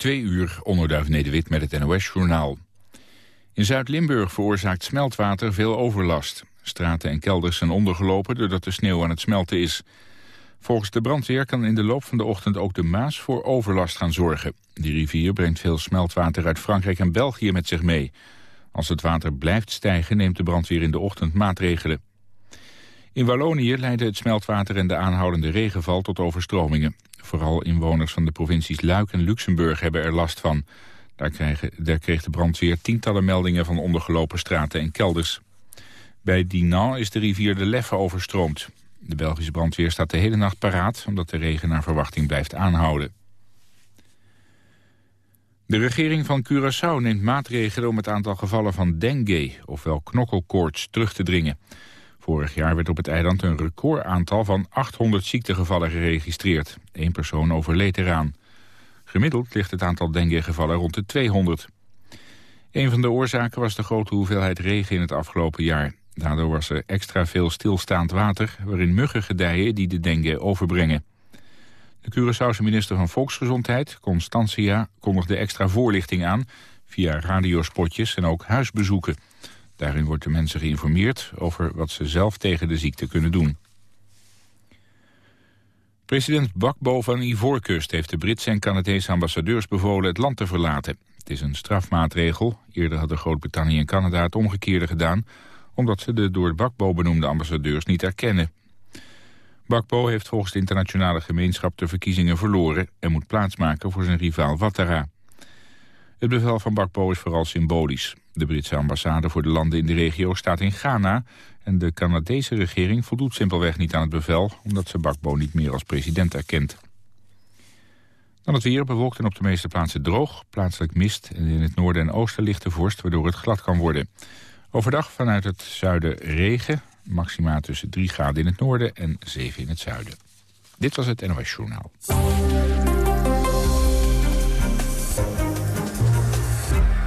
Twee uur, onderduif Nederwit met het NOS-journaal. In Zuid-Limburg veroorzaakt smeltwater veel overlast. Straten en kelders zijn ondergelopen doordat de sneeuw aan het smelten is. Volgens de brandweer kan in de loop van de ochtend ook de Maas voor overlast gaan zorgen. Die rivier brengt veel smeltwater uit Frankrijk en België met zich mee. Als het water blijft stijgen neemt de brandweer in de ochtend maatregelen. In Wallonië leiden het smeltwater en de aanhoudende regenval tot overstromingen. Vooral inwoners van de provincies Luik en Luxemburg hebben er last van. Daar, daar kreeg de brandweer tientallen meldingen van ondergelopen straten en kelders. Bij Dinan is de rivier de Leffe overstroomd. De Belgische brandweer staat de hele nacht paraat... omdat de regen naar verwachting blijft aanhouden. De regering van Curaçao neemt maatregelen om het aantal gevallen van dengue... ofwel knokkelkoorts, terug te dringen. Vorig jaar werd op het eiland een recordaantal van 800 ziektegevallen geregistreerd. Eén persoon overleed eraan. Gemiddeld ligt het aantal dengue-gevallen rond de 200. Een van de oorzaken was de grote hoeveelheid regen in het afgelopen jaar. Daardoor was er extra veel stilstaand water... waarin muggen gedijen die de dengue overbrengen. De Curaçaose minister van Volksgezondheid, Constantia... kondigde extra voorlichting aan via radiospotjes en ook huisbezoeken... Daarin wordt de mensen geïnformeerd over wat ze zelf tegen de ziekte kunnen doen. President Bakbo van Ivoorkust heeft de Britse en Canadese ambassadeurs bevolen het land te verlaten. Het is een strafmaatregel. Eerder hadden Groot-Brittannië en Canada het omgekeerde gedaan... omdat ze de door Bakbo benoemde ambassadeurs niet erkennen. Bakbo heeft volgens de internationale gemeenschap de verkiezingen verloren... en moet plaatsmaken voor zijn rivaal Ouattara. Het bevel van Bakbo is vooral symbolisch. De Britse ambassade voor de landen in de regio staat in Ghana... en de Canadese regering voldoet simpelweg niet aan het bevel... omdat ze Bakbo niet meer als president erkent. Dan het weer bewolkt en op de meeste plaatsen droog. Plaatselijk mist en in het noorden en oosten ligt de vorst... waardoor het glad kan worden. Overdag vanuit het zuiden regen. Maxima tussen 3 graden in het noorden en 7 in het zuiden. Dit was het NOS Journaal.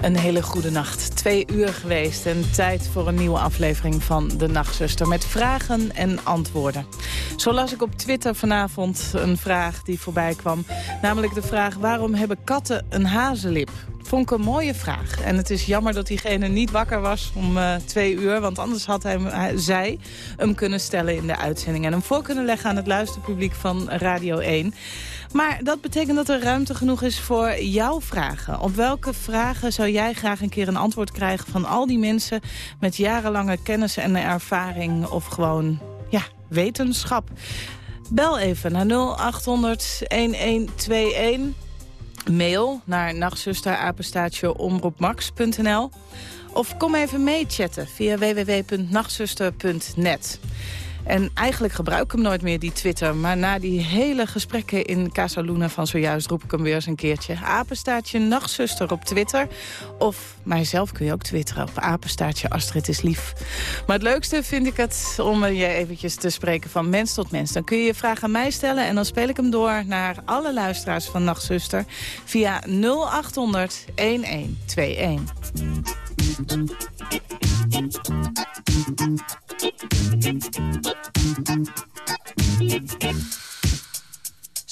Een hele goede nacht. Twee uur geweest en tijd voor een nieuwe aflevering van De Nachtzuster... met vragen en antwoorden. Zo las ik op Twitter vanavond een vraag die voorbij kwam. Namelijk de vraag, waarom hebben katten een hazenlip? Vond ik een mooie vraag. En het is jammer dat diegene niet wakker was om uh, twee uur. Want anders had hij, hij, zij hem kunnen stellen in de uitzending. En hem voor kunnen leggen aan het luisterpubliek van Radio 1. Maar dat betekent dat er ruimte genoeg is voor jouw vragen. Op welke vragen zou jij graag een keer een antwoord krijgen... van al die mensen met jarenlange kennis en ervaring... of gewoon, ja, wetenschap? Bel even naar 0800-1121. Mail naar nachtzusterapenstaatje omroepmax.nl. Of kom even meechatten via www.nachtzuster.net. En eigenlijk gebruik ik hem nooit meer, die Twitter. Maar na die hele gesprekken in Casa Luna van zojuist... roep ik hem weer eens een keertje. Apenstaartje Nachtzuster op Twitter. Of mijzelf kun je ook twitteren op apenstaartje Astrid is lief. Maar het leukste vind ik het om je eventjes te spreken van mens tot mens. Dan kun je je vraag aan mij stellen en dan speel ik hem door... naar alle luisteraars van Nachtzuster via 0800 1121.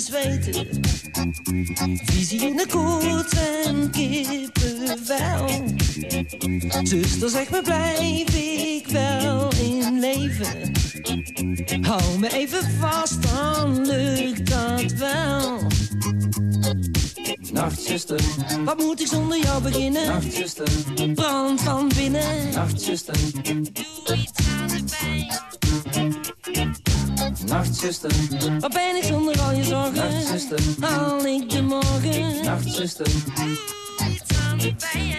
zweten. Visie in de koets en kippenvel. Zuster, zeg me, blijf ik wel in leven? Hou me even vast, dan lukt dat wel. Nachtzuster, wat moet ik zonder jou beginnen? Nachtzuster, brand van binnen. Nachtzuster, doe iets aan de pijn. Nachtzuster, wat ben ik zonder al je zorgen? Nachtzuster, haal ik de morgen? Nachtzuster, iets aan de pijn.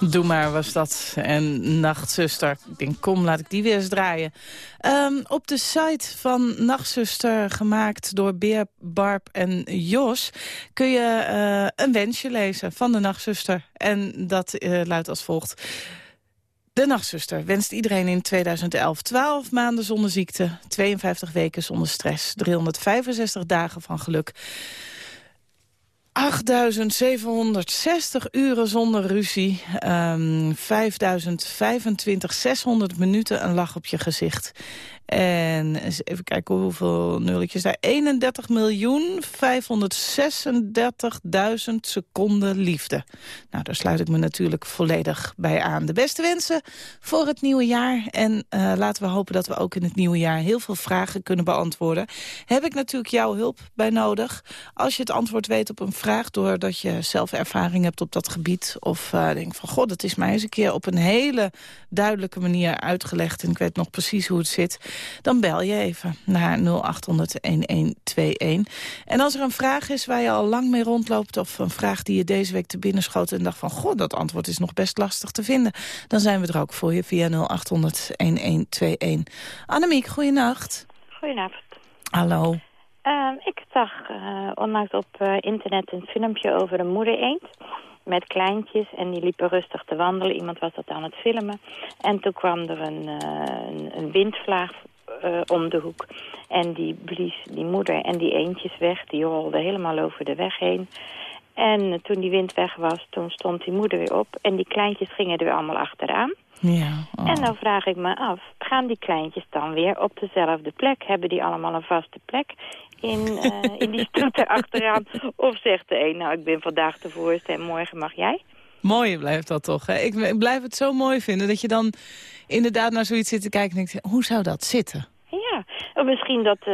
Doe maar was dat. En Nachtzuster. Ik denk, kom, laat ik die weer eens draaien. Ehm, op de site van Nachtzuster, gemaakt door Beer, Barb en Jos... kun je eh, een wensje lezen van de Nachtzuster. En dat eh, luidt als volgt. De Nachtzuster wenst iedereen in 2011 12 maanden zonder ziekte... 52 weken zonder stress, 365 dagen van geluk... 8.760 uren zonder ruzie. Um, 5.025, 600 minuten een lach op je gezicht. En even kijken hoeveel nulletjes daar. 31 miljoen 536.000 seconden liefde. Nou, daar sluit ik me natuurlijk volledig bij aan. De beste wensen voor het nieuwe jaar. En uh, laten we hopen dat we ook in het nieuwe jaar heel veel vragen kunnen beantwoorden. Heb ik natuurlijk jouw hulp bij nodig. Als je het antwoord weet op een vraag doordat je zelf ervaring hebt op dat gebied. Of uh, denk van, god, dat is mij eens een keer op een hele duidelijke manier uitgelegd. En ik weet nog precies hoe het zit dan bel je even naar 0800-1121. En als er een vraag is waar je al lang mee rondloopt... of een vraag die je deze week te binnen schoot en dacht van... goh, dat antwoord is nog best lastig te vinden... dan zijn we er ook voor je via 0800-1121. Annemiek, goeienacht. Goedenavond. Hallo. Uh, ik zag uh, onlangs op uh, internet een filmpje over een moeder eend met kleintjes en die liepen rustig te wandelen. Iemand was dat aan het filmen. En toen kwam er een, een, een windvlaag uh, om de hoek. En die blies die moeder en die eendjes weg. Die rolden helemaal over de weg heen. En toen die wind weg was, toen stond die moeder weer op. En die kleintjes gingen er weer allemaal achteraan. Ja, oh. En dan vraag ik me af, gaan die kleintjes dan weer op dezelfde plek? Hebben die allemaal een vaste plek in, uh, in die stoet erachteraan? Of zegt de een, nou ik ben vandaag de voorste en morgen mag jij? Mooi blijft dat toch. Hè? Ik, ik blijf het zo mooi vinden dat je dan inderdaad naar zoiets zit te kijken en denkt, hoe zou dat zitten? Ja, misschien dat uh,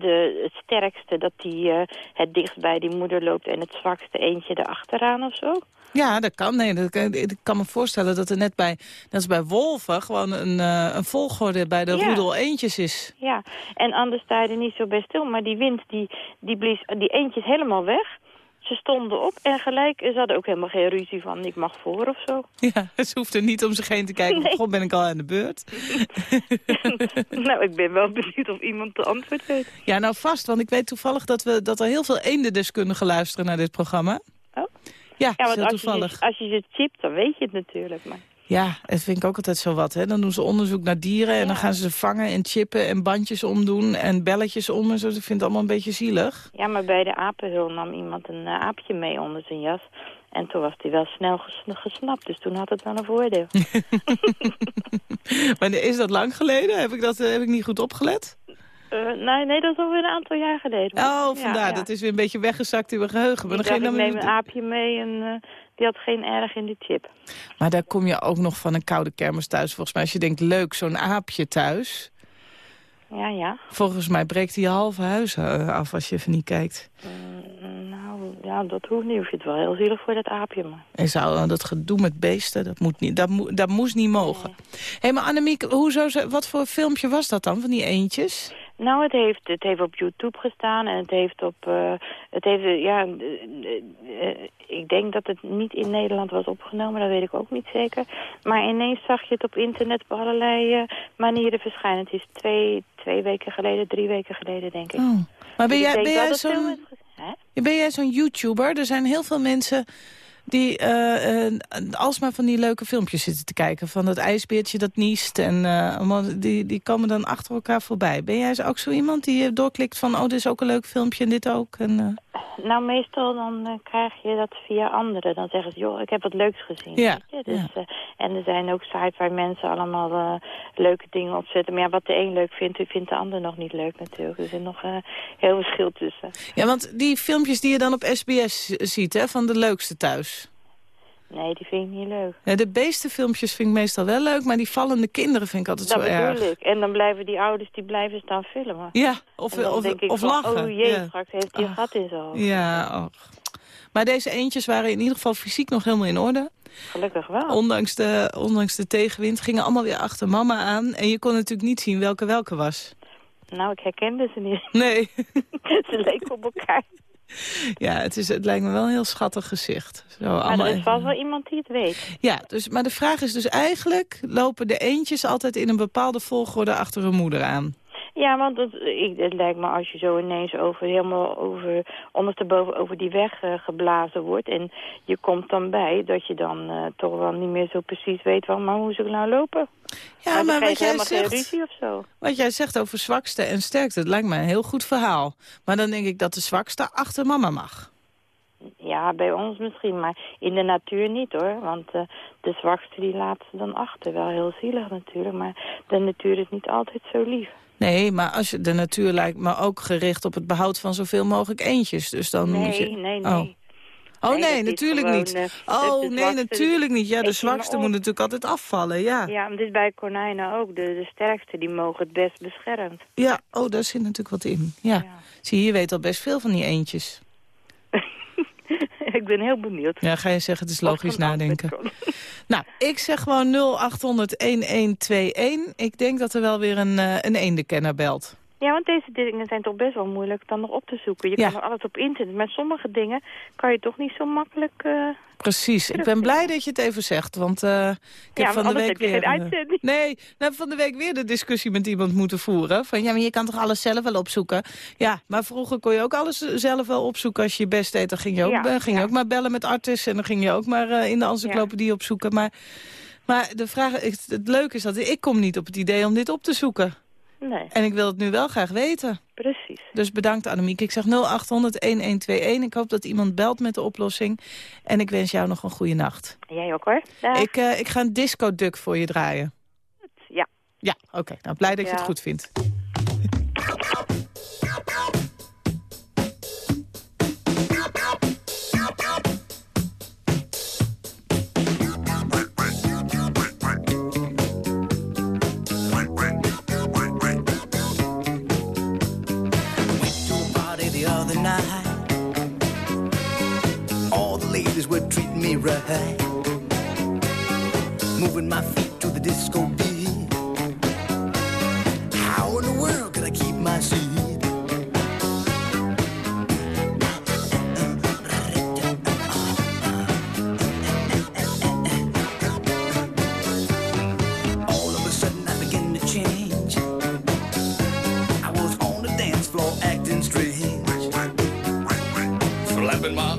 de, het sterkste, dat die uh, het dichtst bij die moeder loopt en het zwakste eentje erachteraan of zo. Ja, dat kan. Nee, dat, ik kan me voorstellen dat er net bij, net als bij wolven, gewoon een, uh, een volgorde bij de Ja. roedel eentjes is. Ja, en anders sta je er niet zo bij stil. Maar die wind, die, die blies die eentjes helemaal weg. Ze stonden op en gelijk, ze hadden ook helemaal geen ruzie van ik mag voor of zo. Ja, ze hoeft er niet om zich heen te kijken. Nee. God, ben ik al aan de beurt. nou, ik ben wel benieuwd of iemand de antwoord weet. Ja, nou vast, want ik weet toevallig dat, we, dat er heel veel eendendeskundigen luisteren naar dit programma. Oh. Ja, Ja, want als je, toevallig. ze- als je ze chipt, dan weet je het natuurlijk. Maar Ja, dat vind ik ook altijd zo wat. Hè? Dan doen ze onderzoek naar dieren en dan gaan ze ze vangen en chippen en bandjes omdoen en belletjes om en zo. Ik vind het allemaal een beetje zielig. Ja, maar bij de apenhul nam iemand een eh, aapje mee onder zijn jas. En toen was hij wel snel ges- gesnapt, dus toen had het wel een voordeel. Maar is dat lang geleden? Heb ik dat eh, heb ik niet goed opgelet? Eh, nee, nee, dat is alweer een aantal jaar geleden. Oh, vandaar. ja. Dat is weer een beetje weggezakt in mijn geheugen. Maar, Ik dan ging dacht, ik dan neem een aapje mee en die had geen erg in die chip. maar daar kom je ook nog van een koude kermis thuis. Volgens mij als je denkt, leuk, zo'n aapje thuis. Ja, ja. Volgens mij breekt hij je halve huis eh, af als je even niet kijkt. Mm, nou, ja, dat hoeft niet. Ik vind het wel heel zielig voor dat aapje, maar... En zou dat gedoe met beesten, dat, moet niet, dat, dat moest niet mogen. Hé, hey, maar Annemiek, hoezo, wat voor filmpje was dat dan, van die eentjes? Nou, het heeft, het heeft op YouTube gestaan en het heeft op... eh, het heeft, eh, ja, eh, ik denk dat het niet in Nederland was opgenomen, dat weet ik ook niet zeker. Maar ineens zag je het op internet op allerlei manieren verschijnen. Het is twee, twee weken geleden, drie weken geleden, denk ik. Oh. Maar ben Dus jij, ben jij zo'n ben jij zo'n YouTuber? Er zijn heel veel mensen die eh, eh, alsmaar van die leuke filmpjes zitten te kijken. Van dat ijsbeertje dat niest. En allemaal, die, die komen dan achter elkaar voorbij. Ben jij ook zo iemand die doorklikt van... oh, dit is ook een leuk filmpje en dit ook? En, Nou, meestal dan krijg je dat via anderen. Dan zeggen ze, joh, ik heb wat leuks gezien. Ja, weet je? Dus, en er zijn ook sites waar mensen allemaal leuke dingen op zetten. Maar ja, wat de een leuk vindt, vindt de ander nog niet leuk natuurlijk. Er zit nog heel verschil tussen. Ja, want die filmpjes die je dan op SBS ziet, hè, van de leukste thuis. Nee, die vind ik niet leuk. Ja, de beestenfilmpjes vind ik meestal wel leuk, maar die vallende kinderen vind ik altijd Dat zo erg. bedoel ik. En dan blijven die ouders, die blijven staan filmen. Ja, of, of, ik of lachen. oh jee, ja. straks heeft hij een Ach. gat in zijn hoofd. Ja, och. Maar deze eentjes waren in ieder geval fysiek nog helemaal in orde. Gelukkig wel. Ondanks de, ondanks de tegenwind gingen allemaal weer achter mama aan. En je kon natuurlijk niet zien welke welke was. Nou, ik herkende ze niet. Nee. ze leken op elkaar. ja, het, is, het lijkt me wel een heel schattig gezicht. Zo, Maar allemaal er is vast wel iemand die het weet. Ja, dus, maar de vraag is dus eigenlijk... lopen de eentjes altijd in een bepaalde volgorde achter hun moeder aan? Ja, want het, ik, het lijkt me als je zo ineens over, helemaal over, ondersteboven over die weg eh, geblazen wordt. En je komt dan bij dat je dan eh, toch wel niet meer zo precies weet van, maar hoe ik nou lopen? Ja, maar, maar, wat jij, zegt, ruzie of zo. wat jij zegt over zwakste en sterkte... het lijkt me een heel goed verhaal. Maar dan denk ik dat de zwakste achter mama mag. Ja, bij ons misschien, maar in de natuur niet hoor. Want eh, de zwakste die laat ze dan achter. Wel heel zielig natuurlijk, maar de natuur is niet altijd zo lief. Nee, maar als je, de natuur lijkt me ook gericht op het behoud van zoveel mogelijk eentjes. Dus dan Nee, moet je... nee, nee. Oh. Oh Nee, natuurlijk gewoon, niet. eh, oh nee, zwakste- natuurlijk niet. Ja, de zwakste moet natuurlijk altijd afvallen, ja. ja. Ja, maar dit is bij konijnen ook. De, de sterkste die mogen het best beschermd. oh, daar zit natuurlijk wat in. Ja. Ja. Zie je, je weet al best veel van die eentjes. ik ben heel benieuwd. Ja, ga je zeggen, het is logisch nadenken. Nou, ik zeg gewoon 0800-1121. Ik denk dat er wel weer een, eh een eendenkenner belt. Ja, want deze dingen zijn toch best wel moeilijk dan nog op te zoeken. Je Ja. kan nog alles op internet, maar sommige dingen kan je toch niet zo makkelijk... eh, Precies. Ik ben blij dat je het even zegt, want eh, ik heb van de week weer... eh. Nee, nou, van de week weer de discussie met iemand moeten voeren. Van ja, maar je kan toch alles zelf wel opzoeken? Ja, maar vroeger kon je ook alles zelf wel opzoeken als je je best deed. Dan ging je ook, Ja, ging je ook maar bellen met artis en dan ging je ook maar in de encyclopedie opzoeken. Maar, maar de vraag, het leuke is dat ik kom niet op het idee om dit op te zoeken. Nee, En ik wil het nu wel graag weten. precies. Dus bedankt Annemiek. Ik zeg 0800-1121. Ik hoop dat iemand belt met de oplossing. En ik wens jou nog een goede nacht. Jij ook hoor. Dag. Ik, eh, ik ga een disco-duck voor je draaien. Ja. Ja, oké. Nou, blij dat je het goed vindt. Right. Moving my feet to the disco beat. How in the world could I keep my seat? All of a sudden I begin to change. I was on the dance floor acting strange. Flapping my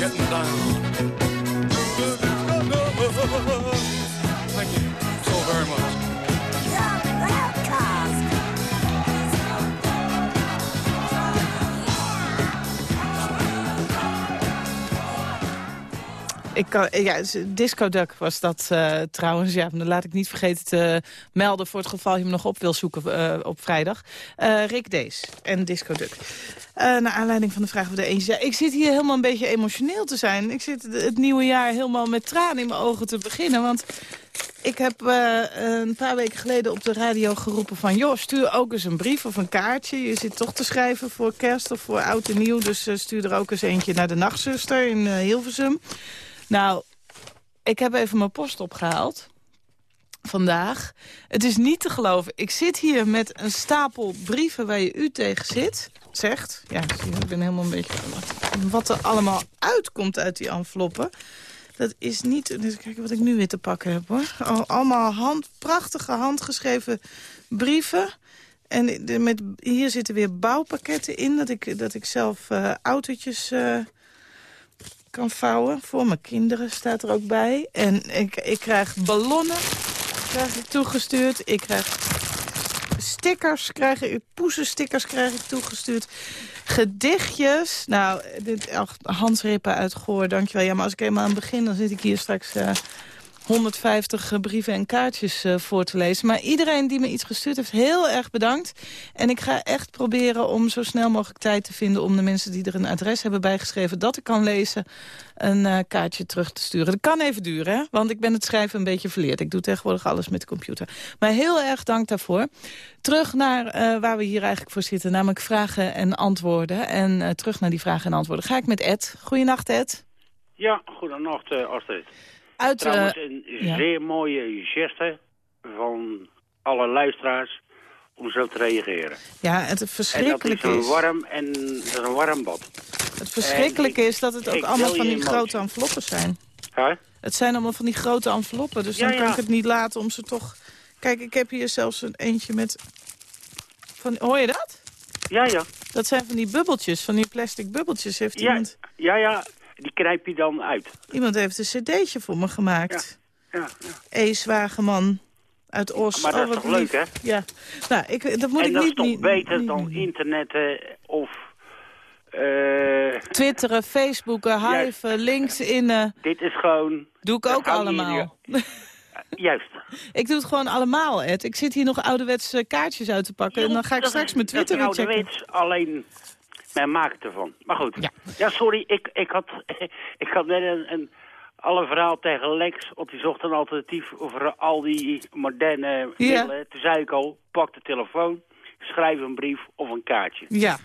getting down. Ik ja, Disco Duck was dat eh, trouwens. Ja, dan laat ik niet vergeten te melden voor het geval je hem nog op wil zoeken eh, op vrijdag. Eh, Rick Dees en Disco Duck. Naar aanleiding van de vraag of er eentje. Ik zit hier helemaal een beetje emotioneel te zijn. Ik zit het nieuwe jaar helemaal met tranen in mijn ogen te beginnen. Want ik heb een paar weken geleden op de radio geroepen van... joh, stuur ook eens een brief of een kaartje. Je zit toch te schrijven voor kerst of voor oud en nieuw. Dus stuur er ook eens eentje naar de nachtzuster in Hilversum. Nou, ik heb even mijn post opgehaald vandaag. Het is niet te geloven. Ik zit hier met een stapel brieven waar je u tegen zit. Zegt. Ja, ik ben helemaal een beetje... Wat er allemaal uitkomt uit die enveloppen. Dat is niet... Dus kijken wat ik nu weer te pakken heb, hoor. Al- Allemaal hand, prachtige handgeschreven brieven. En met, hier zitten weer bouwpakketten in... dat ik, dat ik zelf eh, autootjes... eh, kan vouwen. Voor mijn kinderen staat er ook bij. En ik, ik krijg ballonnen krijg ik toegestuurd. Ik krijg stickers, krijg ik, poesenstickers krijg ik toegestuurd. Gedichtjes. Nou, dit, ach, Hans Rippen uit Goor, dankjewel. Ja, maar als ik eenmaal aan het begin, dan zit ik hier straks... eh, 150 brieven en kaartjes eh, voor te lezen. Maar iedereen die me iets gestuurd heeft, heel erg bedankt. En ik ga echt proberen om zo snel mogelijk tijd te vinden... om de mensen die er een adres hebben bijgeschreven dat ik kan lezen... een eh, kaartje terug te sturen. Dat kan even duren, hè? want ik ben het schrijven een beetje verleerd. Ik doe tegenwoordig alles met de computer. Maar heel erg dank daarvoor. Terug naar eh, waar we hier eigenlijk voor zitten, namelijk vragen en antwoorden. En eh, terug naar die vragen en antwoorden ga ik met Ed. Goedenacht, Ed. Ja, goedenacht Astrid. Uit, eh, Trouwens, een ja. zeer mooie geste van alle luisteraars om zo te reageren. ja, het En dat verschrikkelijke is een warm en dat een warm bad. Het verschrikkelijke ik- is dat het ook allemaal van die emotie. grote enveloppen zijn. Huh? Het zijn allemaal van die grote enveloppen, dus Ja, dan kan ja. ik het niet laten om ze toch... Kijk, ik heb hier zelfs een eentje met... Van... Hoor je dat? Ja, ja. Dat zijn van die bubbeltjes, van die plastic bubbeltjes. Heeft Ja, iemand, ja, ja. Die knijp je dan uit. iemand heeft een cd'tje voor me gemaakt. Ja, ja. Zwageman uit Os. Maar dat Oh, is wat toch leuk, lief. hè? Ja. Nou, ik, dat moet en ik dat niet... is toch niet- beter niet- dan niet- internetten of... eh, Twitteren, Facebooken, Juist. Hive, LinkedIn. dit is gewoon... Doe ik dat ook allemaal. Juist. Ik doe het gewoon allemaal, Ed. Ik zit hier nog ouderwetse kaartjes uit te pakken. En dan ga ik Dat- straks mijn dat Twitter weer checken. ouderwets, alleen men maakt ervan. Maar goed. Ja. Ja, sorry, ik, ik, had, ik had net een, een alle verhaal tegen Lex, want die zocht een alternatief voor al die moderne Ja. middelen. Toen zei ik al, pak de telefoon, schrijf een brief of een kaartje. Ja,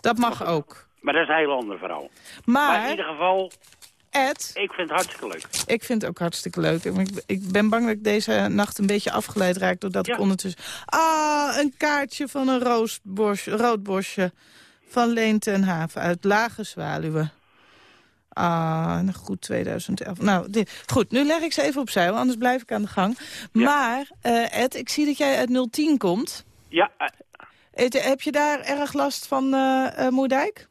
dat mag ook. Maar dat is een heel ander verhaal. Maar, in Maar, ieder geval, Ed, ik vind het hartstikke leuk. ik vind het ook hartstikke leuk. Ik, ik ben bang dat ik deze nacht een beetje afgeleid raak... doordat ik ondertussen... Ah, een kaartje van een roosbos, roodbosje van Leen ten Haven uit Lage Zwaluwe. Ah, nou goed, 2011. Nou, dit, goed, nu leg ik ze even opzij, want anders blijf ik aan de gang. Ja. Maar, eh, Ed, ik zie dat jij uit 010 komt. Ja, eh, Eh, Heb je daar erg last van eh, Moerdijk?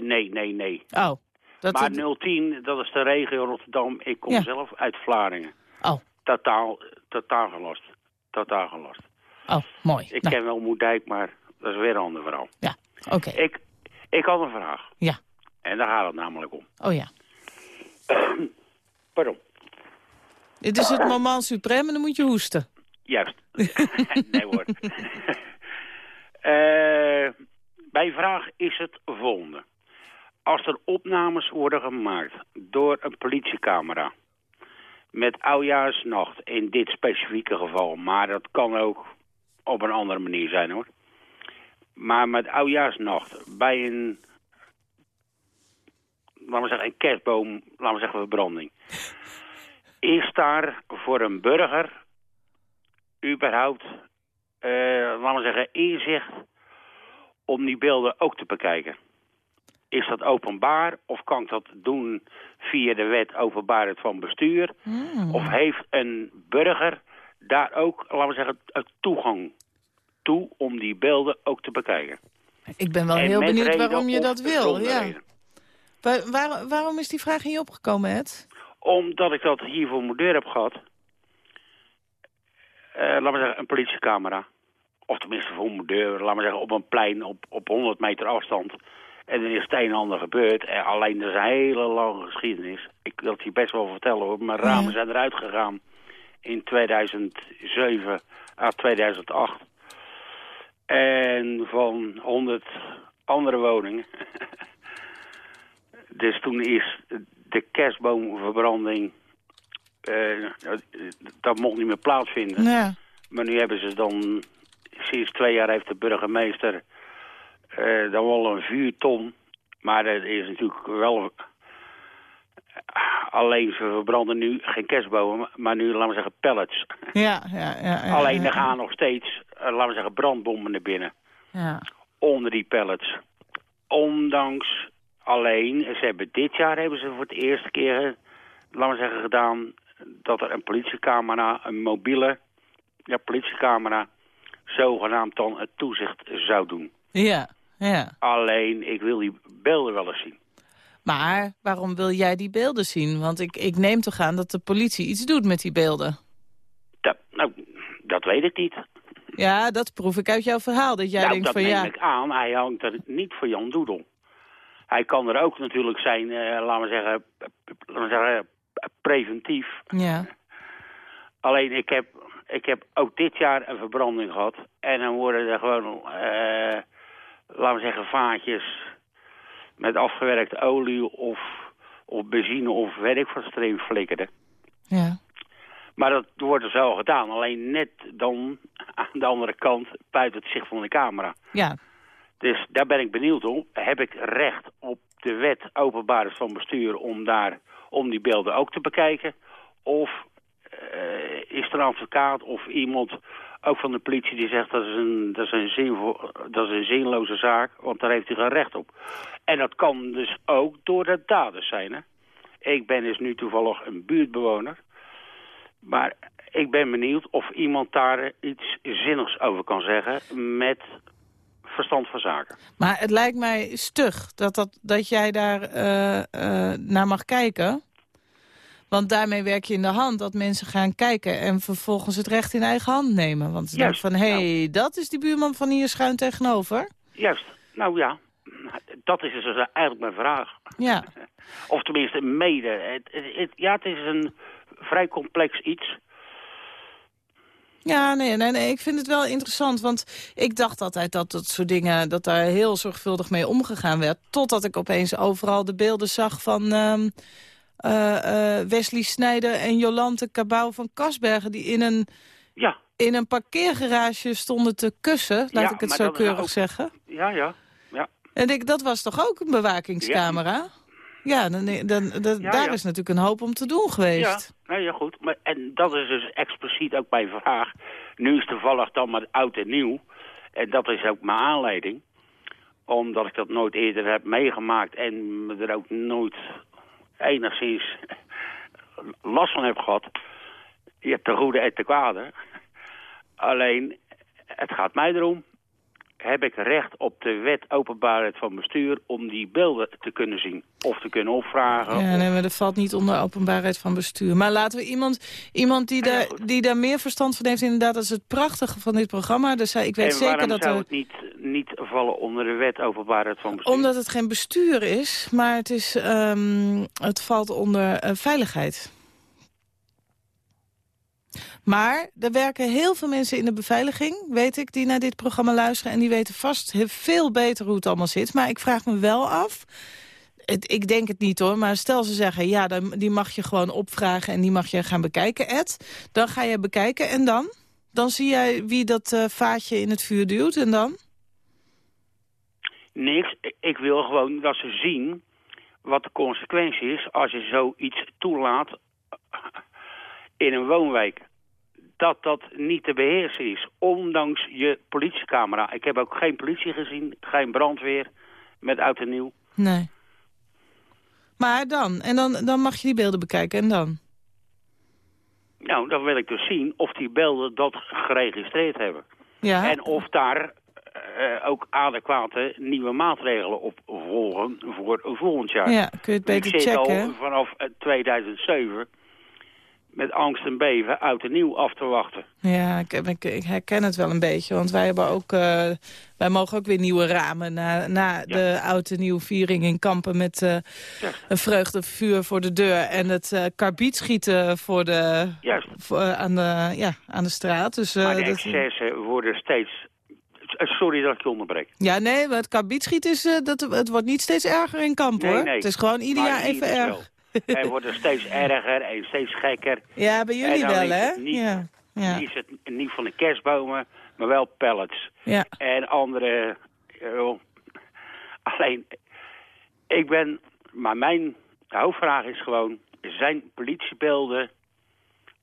nee, nee, nee. Oh. Dat, maar 010, dat is de regio Rotterdam. Ik kom Ja. zelf uit Vlaardingen. Oh, Totaal, totaal gelast. Totaal gelast. oh, mooi. Ik Nou, ken wel Moerdijk, maar dat is weer een ander verhaal. Ja, oké. Ik, ik had een vraag. Ja, En daar gaat het namelijk om. oh ja. Pardon. Dit is het moment suprême en dan moet je hoesten. Juist. nee hoor. Eh, mijn vraag is het volgende. Als er opnames worden gemaakt door een politiecamera... met oudjaarsnacht in dit specifieke geval... maar dat kan ook op een andere manier zijn hoor... maar met oudjaarsnacht bij een... laten we zeggen, een kerstboom, laten we zeggen verbranding... is daar voor een burger überhaupt, eh, laten we zeggen, inzicht om die beelden ook te bekijken? Is dat openbaar of kan ik dat doen via de wet openbaarheid van bestuur? Of heeft een burger daar ook, laten we zeggen, toegang toe om die beelden ook te bekijken? Ik ben wel En heel benieuwd waarom je dat wil. Ja. Waar- waar- waarom is die vraag je opgekomen, Ed? Omdat ik dat hier voor mijn deur heb gehad. Eh, laten we zeggen, een politiecamera. Of tenminste voor mijn deur, laten we zeggen, op een plein op, op 100 meter afstand. En dan is het een en ander gebeurd. En alleen, dat is een hele lange geschiedenis. Ik wil het je best wel vertellen hoor. Mijn ramen Ja. zijn eruit gegaan in 2007 à 2008. En van 100 andere woningen. dus toen is de kerstboomverbranding... eh, dat mocht niet meer plaatsvinden. Ja. Maar nu hebben ze dan... Sinds twee jaar heeft de burgemeester... eh, dan wel een vuurton. Maar dat is natuurlijk wel... Alleen ze verbranden nu geen kerstbomen, maar nu, laten we zeggen, pellets. Ja, ja, ja. ja, Alleen er gaan nog steeds, eh, laten we zeggen, brandbommen naar binnen. Ja. Onder die pellets. Ondanks alleen, ze hebben dit jaar hebben ze voor het eerste keer, eh, laten we zeggen, gedaan... dat er een politiecamera, een mobiele ja, politiecamera... zogenaamd dan het toezicht zou doen. Ja, ja. Alleen, ik wil die beelden wel eens zien. Maar waarom wil jij die beelden zien? Want ik, ik neem toch aan dat de politie iets doet met die beelden. Dat, nou, dat weet ik niet. Ja, dat proef ik uit jouw verhaal. Dat jij nou, denkt dat van neem ja... ik aan. Hij hangt er niet voor Jan Doedel. Hij kan er ook natuurlijk zijn, eh, laten we zeggen, laten we zeggen preventief. Ja, Alleen ik heb, ik heb ook dit jaar een verbranding gehad. En dan worden er gewoon, eh, laten we zeggen, vaatjes met afgewerkte olie of, of benzine of weet ik wat erin flikkerde. ja. Maar dat wordt dus wel gedaan. Alleen net dan aan de andere kant buiten het zicht van de camera. Ja, Dus daar ben ik benieuwd om. Heb ik recht op de wet openbaarheid van bestuur om, daar, om die beelden ook te bekijken? Of eh, is er een advocaat of iemand, ook van de politie, die zegt dat is een, dat is een, zinvol, dat is een zinloze zaak, want daar heeft hij geen recht op. En dat kan dus ook door de daders zijn. Hè? Ik ben dus nu toevallig een buurtbewoner. Maar ik ben benieuwd of iemand daar iets zinnigs over kan zeggen met verstand van zaken. maar het lijkt mij stug dat, dat, dat jij daar eh, eh, naar mag kijken. Want daarmee werk je in de hand dat mensen gaan kijken... en vervolgens het recht in eigen hand nemen. Want ze denken van, hé, hey, dat is die buurman van hier schuin tegenover. Juist. Nou ja, dat is dus eigenlijk mijn vraag. Ja, Of tenminste mede. Het, het- het- ja, het is een vrij complex iets. Ja, nee, nee, nee, ik vind het wel interessant. Want ik dacht altijd dat dat soort dingen... dat daar heel zorgvuldig mee omgegaan werd. Totdat ik opeens overal de beelden zag van... ehm, eh, eh, Wesley Snijder en Jolante Cabau van Kasbergen... die in een, Ja, in een parkeergarage stonden te kussen. Laat Ja, ik het zo keurig ook- zeggen. ja, ja. ja. En ik, dat was toch ook een bewakingscamera? Ja, dan, dan, dan- Ja, daar ja. is natuurlijk een hoop om te doen geweest. Ja, ja goed. Maar, en dat is dus expliciet ook mijn vraag. Nu is toevallig dan maar oud en nieuw. En dat is ook mijn aanleiding. Omdat ik dat nooit eerder heb meegemaakt en me er ook nooit enigszins last van heb gehad. Je hebt de goede en de kwade. Alleen, het gaat mij erom. Heb ik recht op de wet openbaarheid van bestuur om die beelden te kunnen zien? Of te kunnen opvragen? Ja, nee, maar dat valt niet onder openbaarheid van bestuur. Maar laten we iemand, iemand die, Ja, daar, die daar meer verstand van heeft... inderdaad, dat is het prachtige van dit programma. Dus hij- ik weet en zeker dat zou het niet, niet vallen onder de wet openbaarheid van bestuur? Omdat het geen bestuur is, maar het, is, ehm, het valt onder eh, veiligheid. Maar er werken heel veel mensen in de beveiliging, weet ik, die naar dit programma luisteren. En die weten vast veel beter hoe het allemaal zit. Maar ik vraag me wel af, ik denk het niet hoor, maar stel ze zeggen... ja, dan, die mag je gewoon opvragen en die mag je gaan bekijken, Ed. Dan ga je bekijken en dan? Dan zie jij wie dat eh, vaatje in het vuur duwt en dan? Niks. Ik wil gewoon dat ze zien wat de consequentie is als je zoiets toelaat in een woonwijk. Dat dat niet te beheersen is, ondanks je politiecamera. Ik heb ook geen politie gezien, geen brandweer met oud en nieuw. Nee. Maar dan? En dan, dan mag je die beelden bekijken en dan? Nou, dan wil ik dus zien of die beelden dat geregistreerd hebben. Ja, En of daar eh, ook adequate nieuwe maatregelen op volgen voor volgend jaar. ja kun je het Ik beter zit checken. al vanaf eh, 2007 met angst en beven oud en nieuw af te wachten. Ja, ik, ik, ik herken het wel een beetje. Want wij hebben ook, eh, wij mogen ook weer nieuwe ramen na, na de oude nieuwe viering in Kampen met eh, een vreugdevuur voor de deur en het eh karbietschieten voor de, voor, aan, de, ja, aan de straat. Dus, Maar de dat- excessen worden steeds... Sorry dat ik je onderbreek. ja, nee, maar het karbietschieten is, dat, het wordt niet steeds erger in Kampen Nee, hoor. nee. Het is gewoon ieder jaar even dus erg. wel. Er wordt steeds erger en steeds gekker. Ja, bij jullie wel hè? niet- ja. Ja. Is het niet van de kerstbomen, maar wel pellets. ja. En andere... eh, alleen, ik ben... Maar mijn hoofdvraag is gewoon... Zijn politiebeelden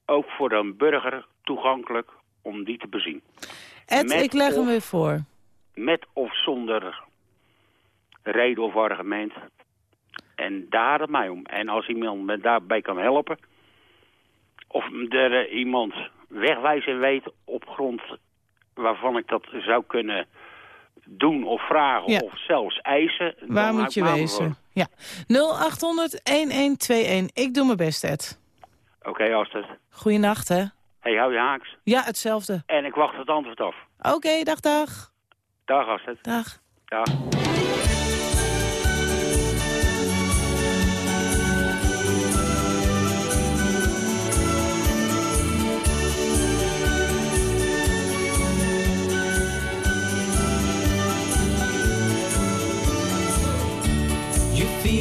ook voor een burger toegankelijk om die te bezien? Ed, Met ik leg hem weer voor. Met of zonder reden of argument. En daar het mij om. En als iemand me daarbij kan helpen... of er eh, iemand wegwijzen weet op grond waarvan ik dat zou kunnen doen of vragen Ja. of zelfs eisen... Waar moet je wezen? Ja. 0800-1121. Ik doe mijn best, Ed. Oké, Astrid. Goeienacht, hè? Hey, hou je haaks. Ja, hetzelfde. En ik wacht het antwoord af. Oké, dag, dag. Dag, Astrid. Dag. Dag.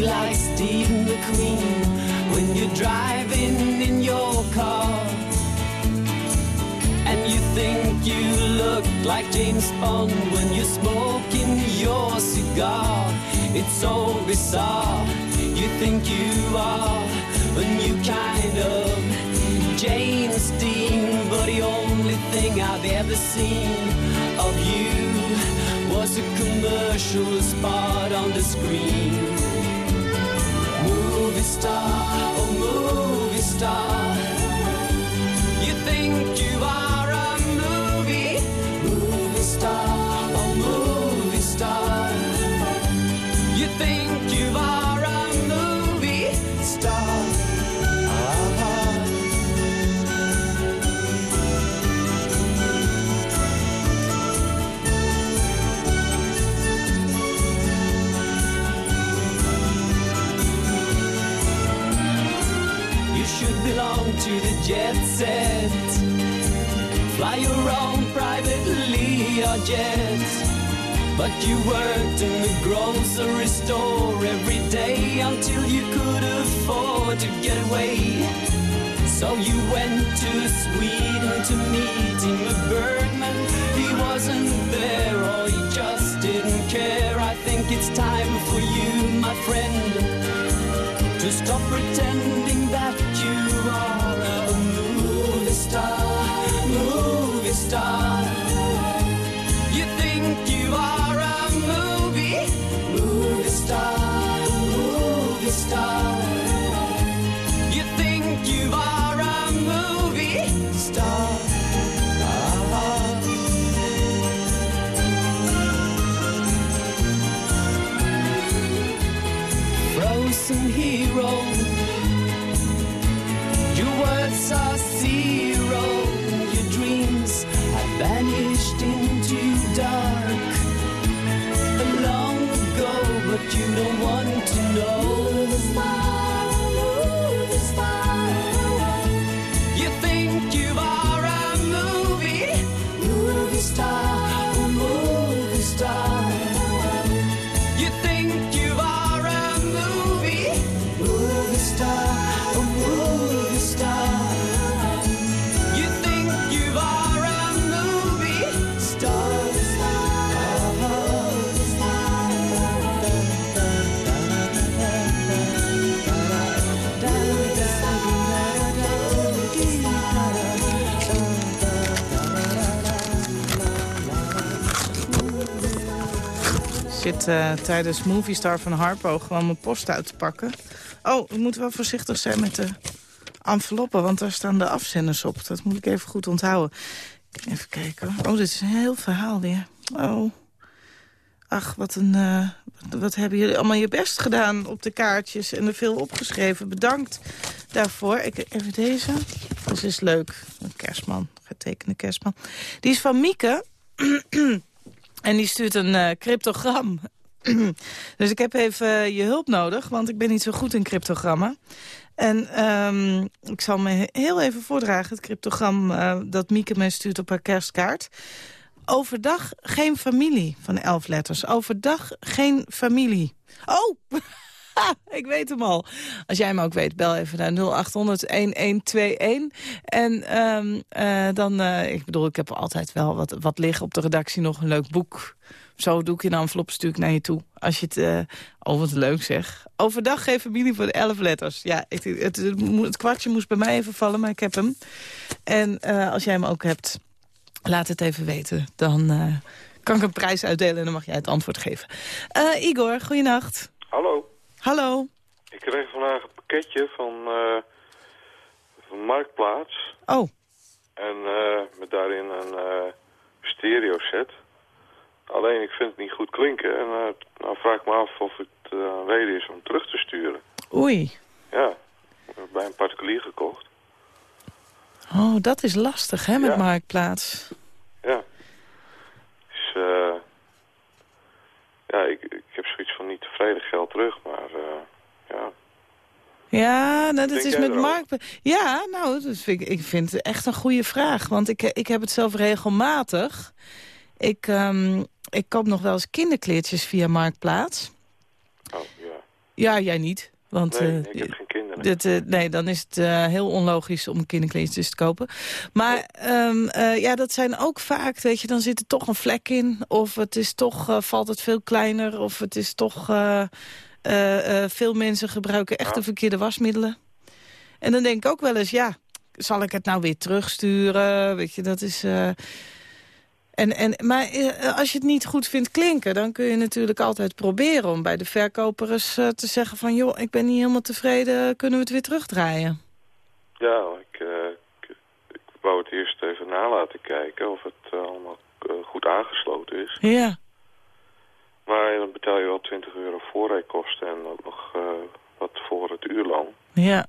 Like Steve McQueen when you're driving in your car. And you think you look like James Bond when you're smoking your cigar. It's so bizarre. You think you are a new kind of James Dean, but the only thing I've ever seen of you was a commercial spot on the screen. Movie star, oh movie star. You think you are a movie, movie star, oh movie star. You think you are the jet set. Fly your own privately or jet. But you worked in the grocery store every day until you could afford to get away. So you went to Sweden to meet Ingmar Bergman. He wasn't there or he just didn't care. I think it's time for you, my friend, to stop pretending that star, movie star. You think you are a movie, movie star, movie star. You think you are a movie star. Frozen hero. Your words are zero. Zit eh, tijdens Movie Star van Harpo gewoon mijn post uit te pakken. Oh, we moeten wel voorzichtig zijn met de enveloppen, want daar staan de afzenders op. Dat moet ik even goed onthouden. Even kijken. Oh, dit is een heel verhaal weer. Oh. Ach, wat een... eh, wat, hebben jullie allemaal je best gedaan op de kaartjes en er veel opgeschreven. Bedankt daarvoor. Ik, even deze. Dat is leuk. Een kerstman. Getekende kerstman. Die is van Mieke. En die stuurt een eh, cryptogram. dus ik heb even je hulp nodig, want ik ben niet zo goed in cryptogrammen. En ehm, ik zal me heel even voordragen, het cryptogram eh, dat Mieke mij stuurt op haar kerstkaart. Overdag geen familie, van elf letters. Overdag geen familie. Oh, ik weet hem al. Als jij hem ook weet, bel even naar 0800-1121. En ehm, eh, dan, eh, ik bedoel, ik heb altijd wel wat, wat liggen op de redactie. Nog een leuk boek. Zo doe ik in een envelop, naar je toe. Als je het, eh, oh wat leuk zeg. Overdag geen familie voor de elf letters. Ja, het, het, het, het kwartje moest bij mij even vallen, maar ik heb hem. En als jij hem ook hebt, laat het even weten. Dan kan ik een prijs uitdelen en dan mag jij het antwoord geven. Igor, goeienacht. Hallo, Hallo. ik kreeg vandaag een pakketje van, eh, van Marktplaats. Oh, En eh, met daarin een eh stereo set. Alleen ik vind het niet goed klinken. En nou vraag ik me af of het een reden is om terug te sturen. oei. Ja, bij een particulier gekocht. Oh, dat is lastig, hè, met Ja. Marktplaats. Ja. Dus eh ja, ik, ik heb zoiets van niet tevreden geld terug, maar eh, ja. Ja, nou, dat is met? Marktplaats. Ja, nou, dat vind ik, ik vind het echt een goede vraag. Want ik, ik heb het zelf regelmatig. Ik, ehm, ik koop nog wel eens kinderkleertjes via Marktplaats. Oh, ja. Ja, jij niet. Want Nee, eh, ik heb geen eh, nee, dan is het eh, heel onlogisch om kinderkleedjes te kopen. Maar ehm, eh, ja, dat zijn ook vaak, weet je, dan zit er toch een vlek in. Of het is toch, valt het veel kleiner. Of het is toch, veel mensen gebruiken echt de verkeerde wasmiddelen. En dan denk ik ook wel eens, ja, zal ik het nou weer terugsturen? Weet je, dat is... en, en, maar eh, als je het niet goed vindt klinken... dan kun je natuurlijk altijd proberen om bij de verkoper eens eh, te zeggen van... joh, ik ben niet helemaal tevreden, kunnen we het weer terugdraaien? Ja, ik, eh, ik, ik wou het eerst even na laten kijken of het allemaal goed aangesloten is. Ja, Maar dan betaal je wel 20 euro voorrijkosten en dan nog wat voor het uurloon. ja,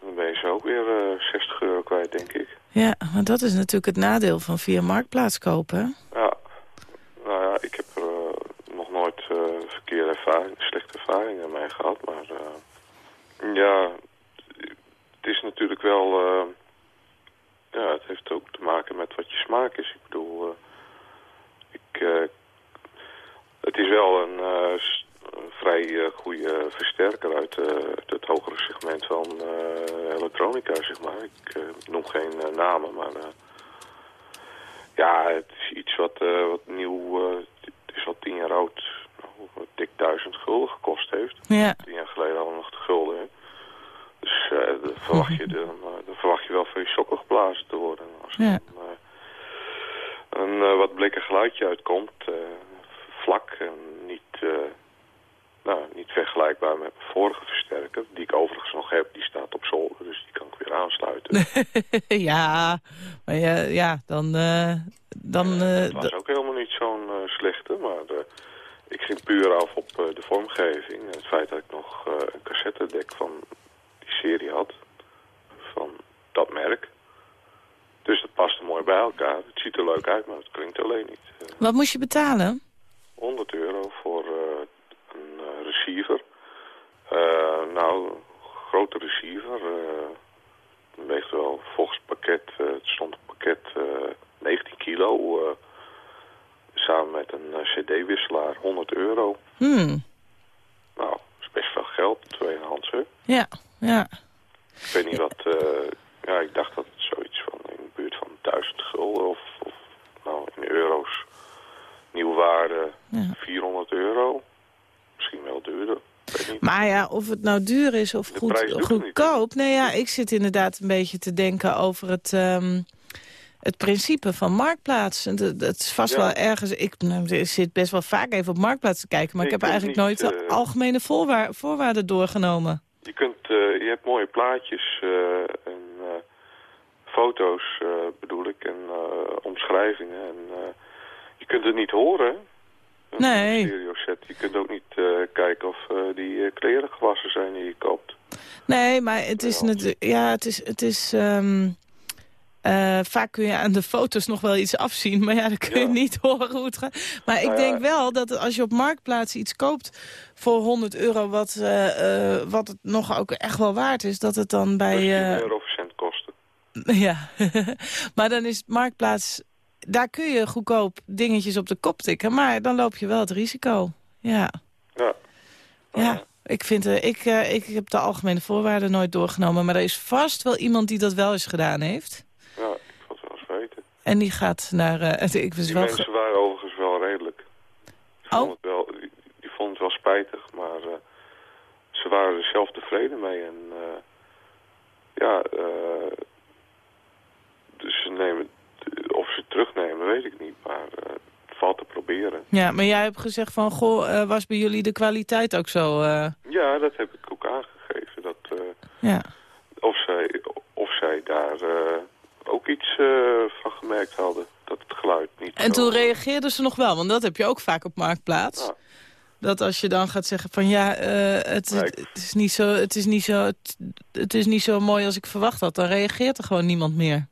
Dan ben je zo ook weer eh 60 euro kwijt, denk ik. Ja. Maar dat is natuurlijk het nadeel van via Marktplaats kopen. Ja, nou ja, ik heb er eh, nog nooit eh, verkeerde ervaring, slechte ervaringen mee gehad. Maar eh, ja, het is natuurlijk wel... ja, het heeft ook te maken met wat je smaak is. Ik bedoel, ik, het is wel een vrij eh, goede versterker uit eh, het hogere segment van eh, elektronica, zeg maar. Ik noem geen namen, maar... ja, het is iets wat, wat nieuw... het is al tien jaar oud. Nou, dik 1000 gulden gekost heeft. Ja. Tien jaar geleden hadden we nog de gulden. Hè. Dus eh, dan, verwacht je, dan, dan verwacht je wel van je sokken geblazen te worden. Als er Ja. een wat blikken geluidje uitkomt, vlak en niet, nou, niet vergelijkbaar met mijn vorige versterker, die ik overigens nog heb, die staat op zolder, dus die kan ik weer aansluiten. ja, maar ja, ja dan... eh, dan eh, Het was ook helemaal niet zo'n eh, slechte, maar ik ging puur af op de vormgeving. En het feit dat ik nog een cassettedek van die serie had, van dat merk. Dus dat paste mooi bij elkaar. Het ziet er leuk uit, maar het klinkt alleen niet. Wat moest je betalen? 100 euro voor receiver. Eh, nou, grote receiver. eh weegt wel volgens pakket, eh, het stond op pakket eh, 19 kilo. samen met een cd-wisselaar 100 euro. Hmm, Nou, dat is best veel geld, tweedehands hè. ja, ja. Ik weet niet wat, ja, ik dacht dat het zoiets van in de buurt van 1000 gulden of, of nou in euro's nieuwe waarde Ja. 400 euro. Misschien wel duurder. Maar ja, of het nou duur is of goed, goedkoop... Nee, ja, ik zit inderdaad een beetje te denken over het... ehm, het principe van Marktplaats. Het, het is vast Ja. wel ergens... Ik, nou, ik zit best wel vaak even op Marktplaats te kijken... maar ik, Ik heb eigenlijk niet, nooit de eh, algemene voorwaar- voorwaarden doorgenomen. Je, kunt, eh, je hebt mooie plaatjes eh, en foto's bedoel ik en omschrijvingen. En, je kunt het niet horen, Een Nee. stereoset. Je kunt ook niet eh, kijken of eh, die eh, kleren gewassen zijn die je koopt. Nee, maar het is... Net- Ja, het is... Het is ehm, eh, vaak kun je aan de foto's nog wel iets afzien, maar ja, dan kun je Ja. niet horen hoe het gaat. Maar ik Nou ja. denk wel dat als je op Marktplaats iets koopt voor 100 euro, wat, wat het nog ook echt wel waard is, dat het dan bij... Dus 10 eh, euro cent kosten. Ja, maar dan is Marktplaats... Daar kun je goedkoop dingetjes op de kop tikken, maar dan loop je wel het risico. Ja, Ja. ja. Ik, vind, eh, ik, eh, ik heb de algemene voorwaarden nooit doorgenomen, maar er is vast wel iemand die dat wel eens gedaan heeft. Ja, ik het wel eens weten. En die gaat naar... het, ik was Die wel mensen waren overigens wel redelijk. Die Oh. vonden, het, wel, die, die vonden het wel spijtig, maar ze waren er zelf tevreden mee. En ja, dus ze nemen, terugnemen, weet ik niet. Maar eh, het valt te proberen. Ja, maar jij hebt gezegd van, goh, eh, was bij jullie de kwaliteit ook zo... eh, Ja, dat heb ik ook aangegeven. Dat, ja. of, zij, of zij daar ook iets van gemerkt hadden. Dat het geluid niet En toen reageerden ze nog wel, want dat heb je ook vaak op Marktplaats. Ja. Dat als je dan gaat zeggen van ja, het, Nee, het, ik- is niet zo, het, is niet zo, het, het is niet zo mooi als ik verwacht had. Dan reageert er gewoon niemand meer.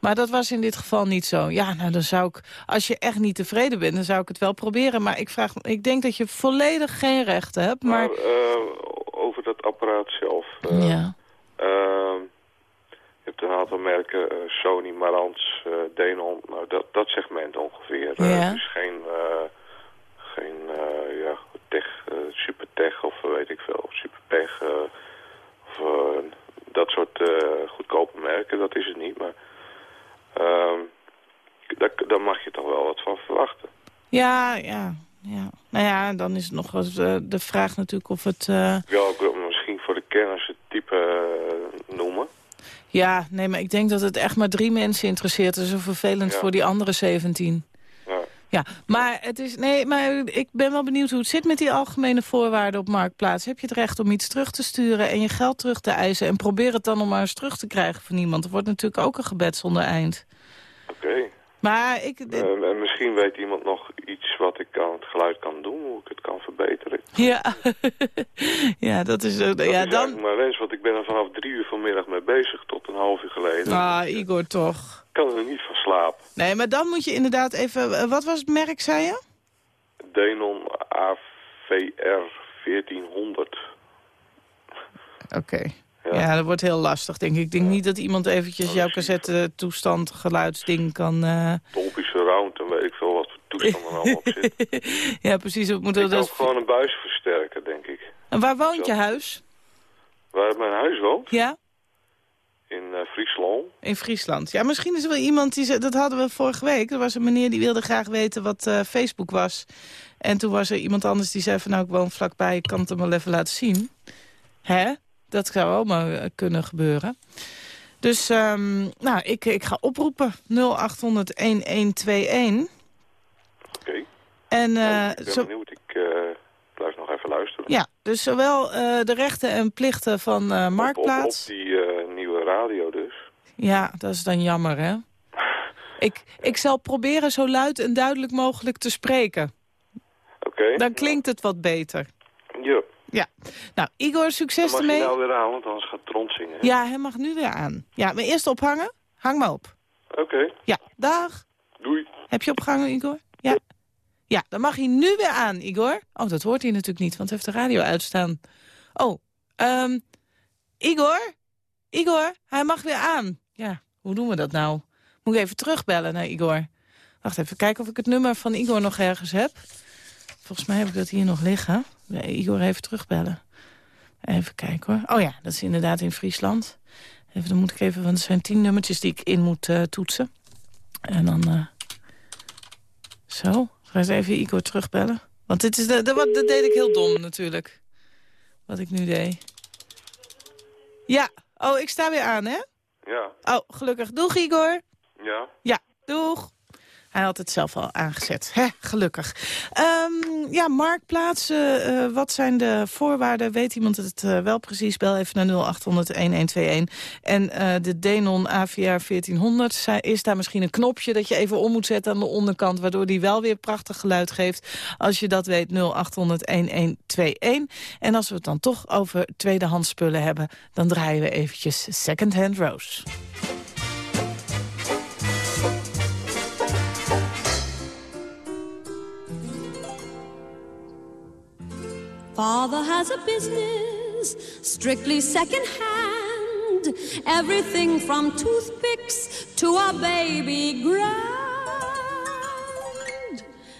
Maar dat was in dit geval niet zo. Ja, nou dan zou ik, als je echt niet tevreden bent, dan zou ik het wel proberen. Maar ik, vraag, ik denk dat je volledig geen rechten hebt. Maar, Maar eh, over dat apparaat zelf. eh, ja. Ehm, je hebt een aantal merken, eh, Sony, Marantz, Denon, nou, dat, dat segment ongeveer. Ja. dus geen, geen ja, tech, supertech of weet ik veel, superpech of dat soort goedkope merken, dat is het niet. Maar daar, daar mag je toch wel wat van verwachten. ja, ja, ja. Nou ja, dan is het nog wel eens, eh, de vraag natuurlijk of het... eh, Ik wil misschien voor de kenners het type eh, noemen. Ja, nee, maar ik denk dat het echt maar drie mensen interesseert. Dat is zo vervelend Ja. voor die andere 17. Ja. Maar het is. Nee, maar ik ben wel benieuwd hoe het zit met die algemene voorwaarden op Marktplaats. Heb je het recht om iets terug te sturen en je geld terug te eisen? En probeer het dan om maar eens terug te krijgen van iemand. Er wordt natuurlijk ook een gebed zonder eind. Maar ik. Eh, en misschien weet iemand nog iets wat ik aan het geluid kan doen, hoe ik het kan verbeteren. ja. ja, dat is. eh, Dat ja, is dan. mijn wens, want ik ben er vanaf drie uur vanmiddag mee bezig tot een half uur geleden. Ah, Igor toch. Ik kan er niet van slapen. Nee, maar dan moet je inderdaad even. eh, Wat was het merk, zei je? Denon AVR 1400. Oké. Ja. Ja. dat wordt heel lastig, denk ik. Ik denk niet dat iemand eventjes jouw cassette toestand, geluidsding kan... eh, Dolby Surround en weet ik veel wat voor toestanden er allemaal op zitten. ja, precies. We moeten Ik dat... gewoon een buisversterker, denk ik. En waar woont je huis? Waar mijn huis woont, Ja? in eh, Friesland. In Friesland. Ja, misschien is er wel iemand die... ze- Dat hadden we vorige week. Er was een meneer die wilde graag weten wat eh, Facebook was. En toen was er iemand anders die zei van nou ik woon vlakbij, ik kan het hem wel even laten zien. Hè? Dat zou ook maar eh, kunnen gebeuren. Dus ehm, nou, ik, ik ga oproepen 0800-1121. Oké. En Nou, eh, ik ben zo, benieuwd. Ik eh, blijf nog even luisteren. ja, dus zowel de rechten en plichten van Op- Marktplaats... Op, op die nieuwe radio dus. Ja, dat is dan jammer, hè? Ik, ik zal proberen zo luid en duidelijk mogelijk te spreken. Oké. Dan klinkt het wat beter. Ja. Ja. Nou, Igor, succes Dan mag je ermee. nou weer aan, want anders gaat Trond zingen. Ja, hij mag nu weer aan. Ja, maar eerst ophangen. Hang maar op. Oké. Ja, dag. Doei. Heb je opgehangen, Igor? Ja. Ja, dan mag hij nu weer aan, Igor. Oh, dat hoort hij natuurlijk niet, want hij heeft de radio uitstaan. Oh, ehm Igor? Igor, hij mag weer aan. Ja, hoe doen we dat nou? Moet ik even terugbellen naar Igor? Wacht even, kijken of ik het nummer van Igor nog ergens heb. Volgens mij heb ik dat hier nog liggen. Igor even terugbellen. Even kijken hoor. Oh ja, dat is inderdaad in Friesland. Even, dan moet ik even, want er zijn tien nummertjes die ik in moet eh, toetsen. En dan... eh, zo, ga eens even Igor terugbellen. Want dit is de, de, wat, dat deed ik heel dom natuurlijk. Wat ik nu deed. Ja, oh, ik sta weer aan, hè? Ja. Oh, gelukkig. Doeg, Igor. Ja. Ja, doeg. Hij had het zelf al aangezet. Hè, gelukkig. Ehm, ja, Marktplaats. eh, eh, wat zijn de voorwaarden? Weet iemand het eh, wel precies? Bel even naar 0800-1121. En eh, de Denon AVR 1400 zij- is daar misschien een knopje... dat je even om moet zetten aan de onderkant... waardoor die wel weer prachtig geluid geeft. Als je dat weet, 0800-1121. En als we het dan toch over tweedehands spullen hebben... dan draaien we eventjes Second Hand Rose. Father has a business strictly second hand. Everything from toothpicks to a baby grand.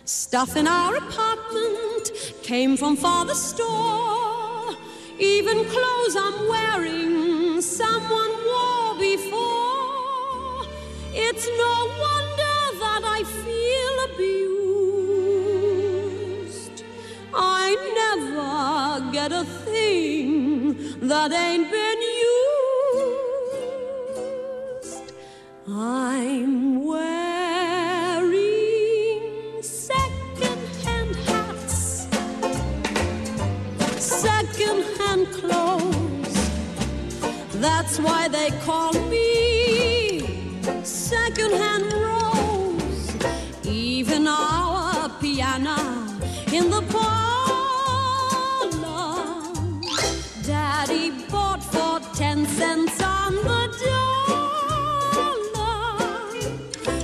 Stuff in our apartment came from father's store. Even clothes I'm wearing, someone wore before. It's no wonder that I feel abused. I never get a thing that ain't been used. I'm wearing second-hand hats, second-hand clothes. That's why they call me second-hand rose. Cents on the dollar.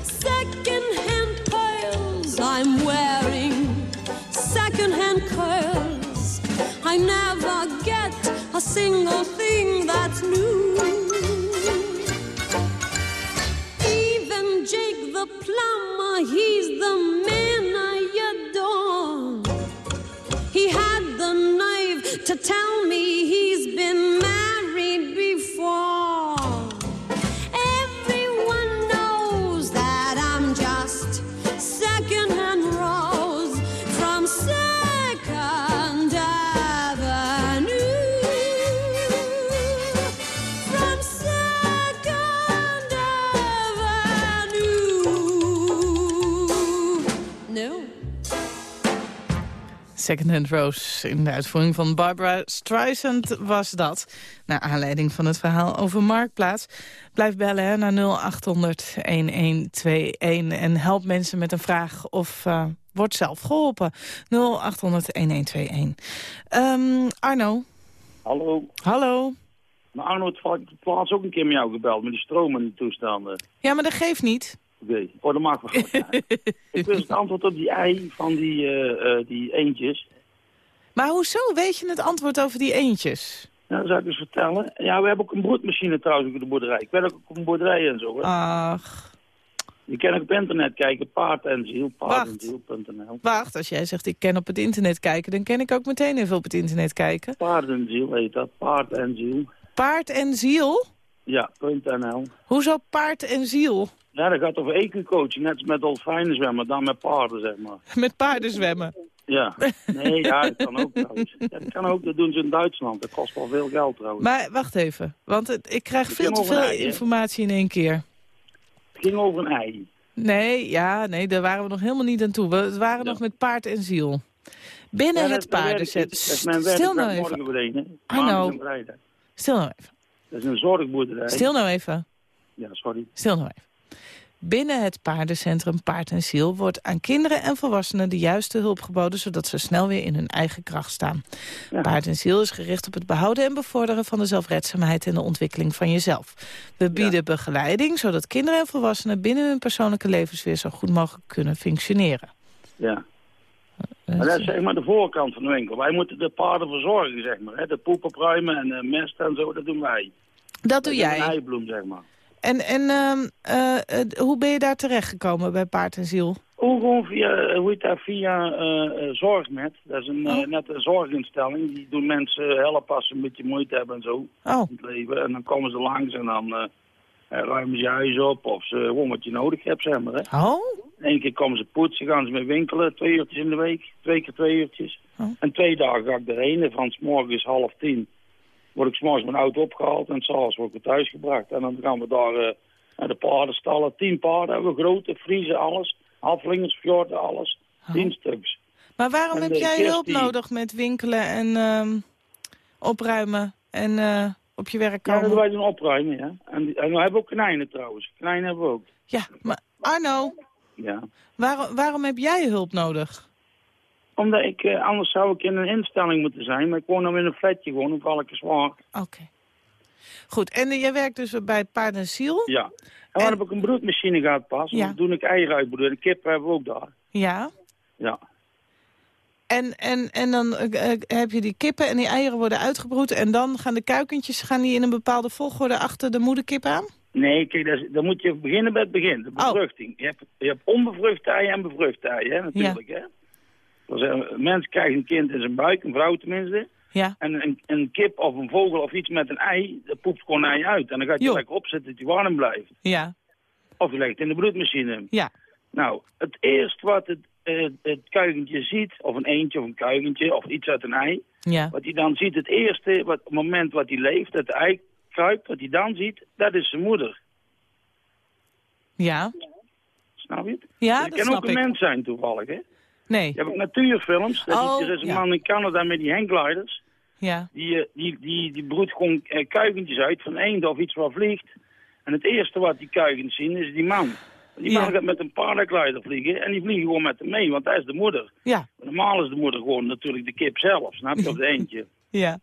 Second-hand pearls I'm wearing, second-hand curls. I never get a single Secondhand Rose in de uitvoering van Barbara Streisand was dat. Naar aanleiding van het verhaal over Marktplaats. Blijf bellen hè, naar 0800-1121 en help mensen met een vraag of uh, wordt zelf geholpen. 0800-1121. Um, Arno. Hallo. Hallo. Maar Arno, het plaats ook een keer met jou gebeld, met die stroom en toestanden. Ja, maar dat geeft niet. Oh, dat maakt wel goed. ik wist het antwoord op die ei van die, uh, die eendjes. Maar hoezo weet je het antwoord over die eendjes? Nou, dat zou ik eens vertellen. Ja, we hebben ook een broedmachine trouwens op de boerderij. Ik werk ook op een boerderij en zo. Hè. Ach. Je kan ook op internet kijken, paard en ziel, paardenziel.nl. Wacht, als jij zegt ik ken op het internet kijken, dan ken ik ook meteen even op het internet kijken. Paardenziel heet dat, paard en ziel. Paard en ziel? Ja, .nl. Hoezo paard en ziel? Ja, dat gaat over ecu-coaching, net als met dolfijnen zwemmen, dan met paarden, zeg maar. Met paarden zwemmen? Ja. Nee, ja, dat kan ook trouwens. Ja, dat kan ook, dat doen ze in Duitsland. Dat kost wel veel geld trouwens. Maar wacht even, want het- ik krijg Het veel te veel ei, informatie in één keer. Het ging over een ei. Nee, ja, nee, daar waren we nog helemaal niet aan toe. We waren nog met paard en ziel. Binnen Ja, dat- het paardenzet. Stil nou even. weer een, hè. I Maandag know. en vrijdag. Stil nou even. Dat is een zorgboerderij. Stil nou even. Ja, sorry. Stil nou even. Binnen het paardencentrum Paard en Ziel wordt aan kinderen en volwassenen de juiste hulp geboden, zodat ze snel weer in hun eigen kracht staan. Paard en Ziel is gericht op het behouden en bevorderen van de zelfredzaamheid en de ontwikkeling van jezelf. We bieden begeleiding, zodat kinderen en volwassenen binnen hun persoonlijke levens weer zo goed mogelijk kunnen functioneren. Ja. Maar dat is zeg maar de voorkant van de winkel. Wij moeten de paarden verzorgen, zeg maar. Hè. De poep opruimen en de mest en zo, dat doen wij. Dat doe jij. Een eibloem, zeg maar. En, en ehm, eh, eh, hoe ben je daar terechtgekomen bij Paard en Ziel? Hoe gewoon via, hoe heet dat, via eh, Zorgnet. Dat is een, eh, net een zorginstelling. Die doen mensen helpen als ze een beetje moeite hebben en zo. Oh. In het leven. En dan komen ze langs en dan ruimen ze je huis op. Of ze gewoon wat je nodig hebt, zeg maar. Hè. Oh? Eén keer komen ze poetsen, gaan ze mee winkelen. Twee uurtjes in de week. Twee keer twee uurtjes. Oh. En twee dagen ga ik erheen. Van s morgens half tien word ik s morgens mijn auto opgehaald. En s'avonds word ik weer thuis gebracht. En dan gaan we daar eh, naar de paardenstallen. Tien paarden hebben we. Grote, Friese, alles. Halflingers, fjorden, alles. Tien stuks. Maar waarom En heb jij hulp die- nodig met winkelen en ehm, opruimen en eh, op je werk Ja, komen? dat wij doen opruimen, ja. En, en we hebben ook konijnen trouwens. Konijnen hebben we ook. Ja, maar Arno, Ja. waarom, waarom heb jij hulp nodig? Omdat ik, eh, anders zou ik in een instelling moeten zijn. Maar ik woon dan in een flatje gewoon op Valkenswaard. Oké. Goed, en eh, jij werkt dus bij Paard en Ziel? Ja. En dan heb ik een broedmachine gehad pas. Ja. Dan doe ik eieren uitbroeden. De kip hebben we ook daar. Ja. Ja. En, en, en dan eh, heb je die kippen en die eieren worden uitgebroed... en dan gaan de kuikentjes gaan die in een bepaalde volgorde achter de moederkip aan? Nee, kijk, dat is- dan moet je beginnen bij het begin. De bevruchting. Je, hebt, je hebt onbevruchte eieren en bevruchte eieren, hè, natuurlijk. Hè? Een mens krijgt een kind in zijn buik, een vrouw tenminste. Ja. En een, een kip of een vogel of iets met een ei, dat poept gewoon een ei uit. En dan gaat je Jo. lekker opzetten dat hij warm blijft. Ja. Of je legt het in de broedmachine. Ja. Nou, het eerste wat het, eh, het kuikentje ziet, of een eendje of een kuikentje of iets uit een ei. Ja. Wat hij dan ziet, het eerste wat, moment wat hij leeft, dat de ei kruipt, wat hij dan ziet, dat is zijn moeder. Ja. Snap je het? Ja, Dus dat het kan ook een ik. mens zijn toevallig, hè? Nee. Je hebt ook natuurfilms. Dat Oh, is, er is een ja. man in Canada met die hanggliders. Ja. Die, eh, die, die, die broedt gewoon eh, kuikentjes uit van eenden of iets wat vliegt. En het eerste wat die kuikens zien is die man. Die Ja. man gaat met een paraglider vliegen en die vliegen gewoon met hem mee, want hij is de moeder. Ja. Normaal is de moeder gewoon natuurlijk de kip zelf, snap je, of de eendje. Ja.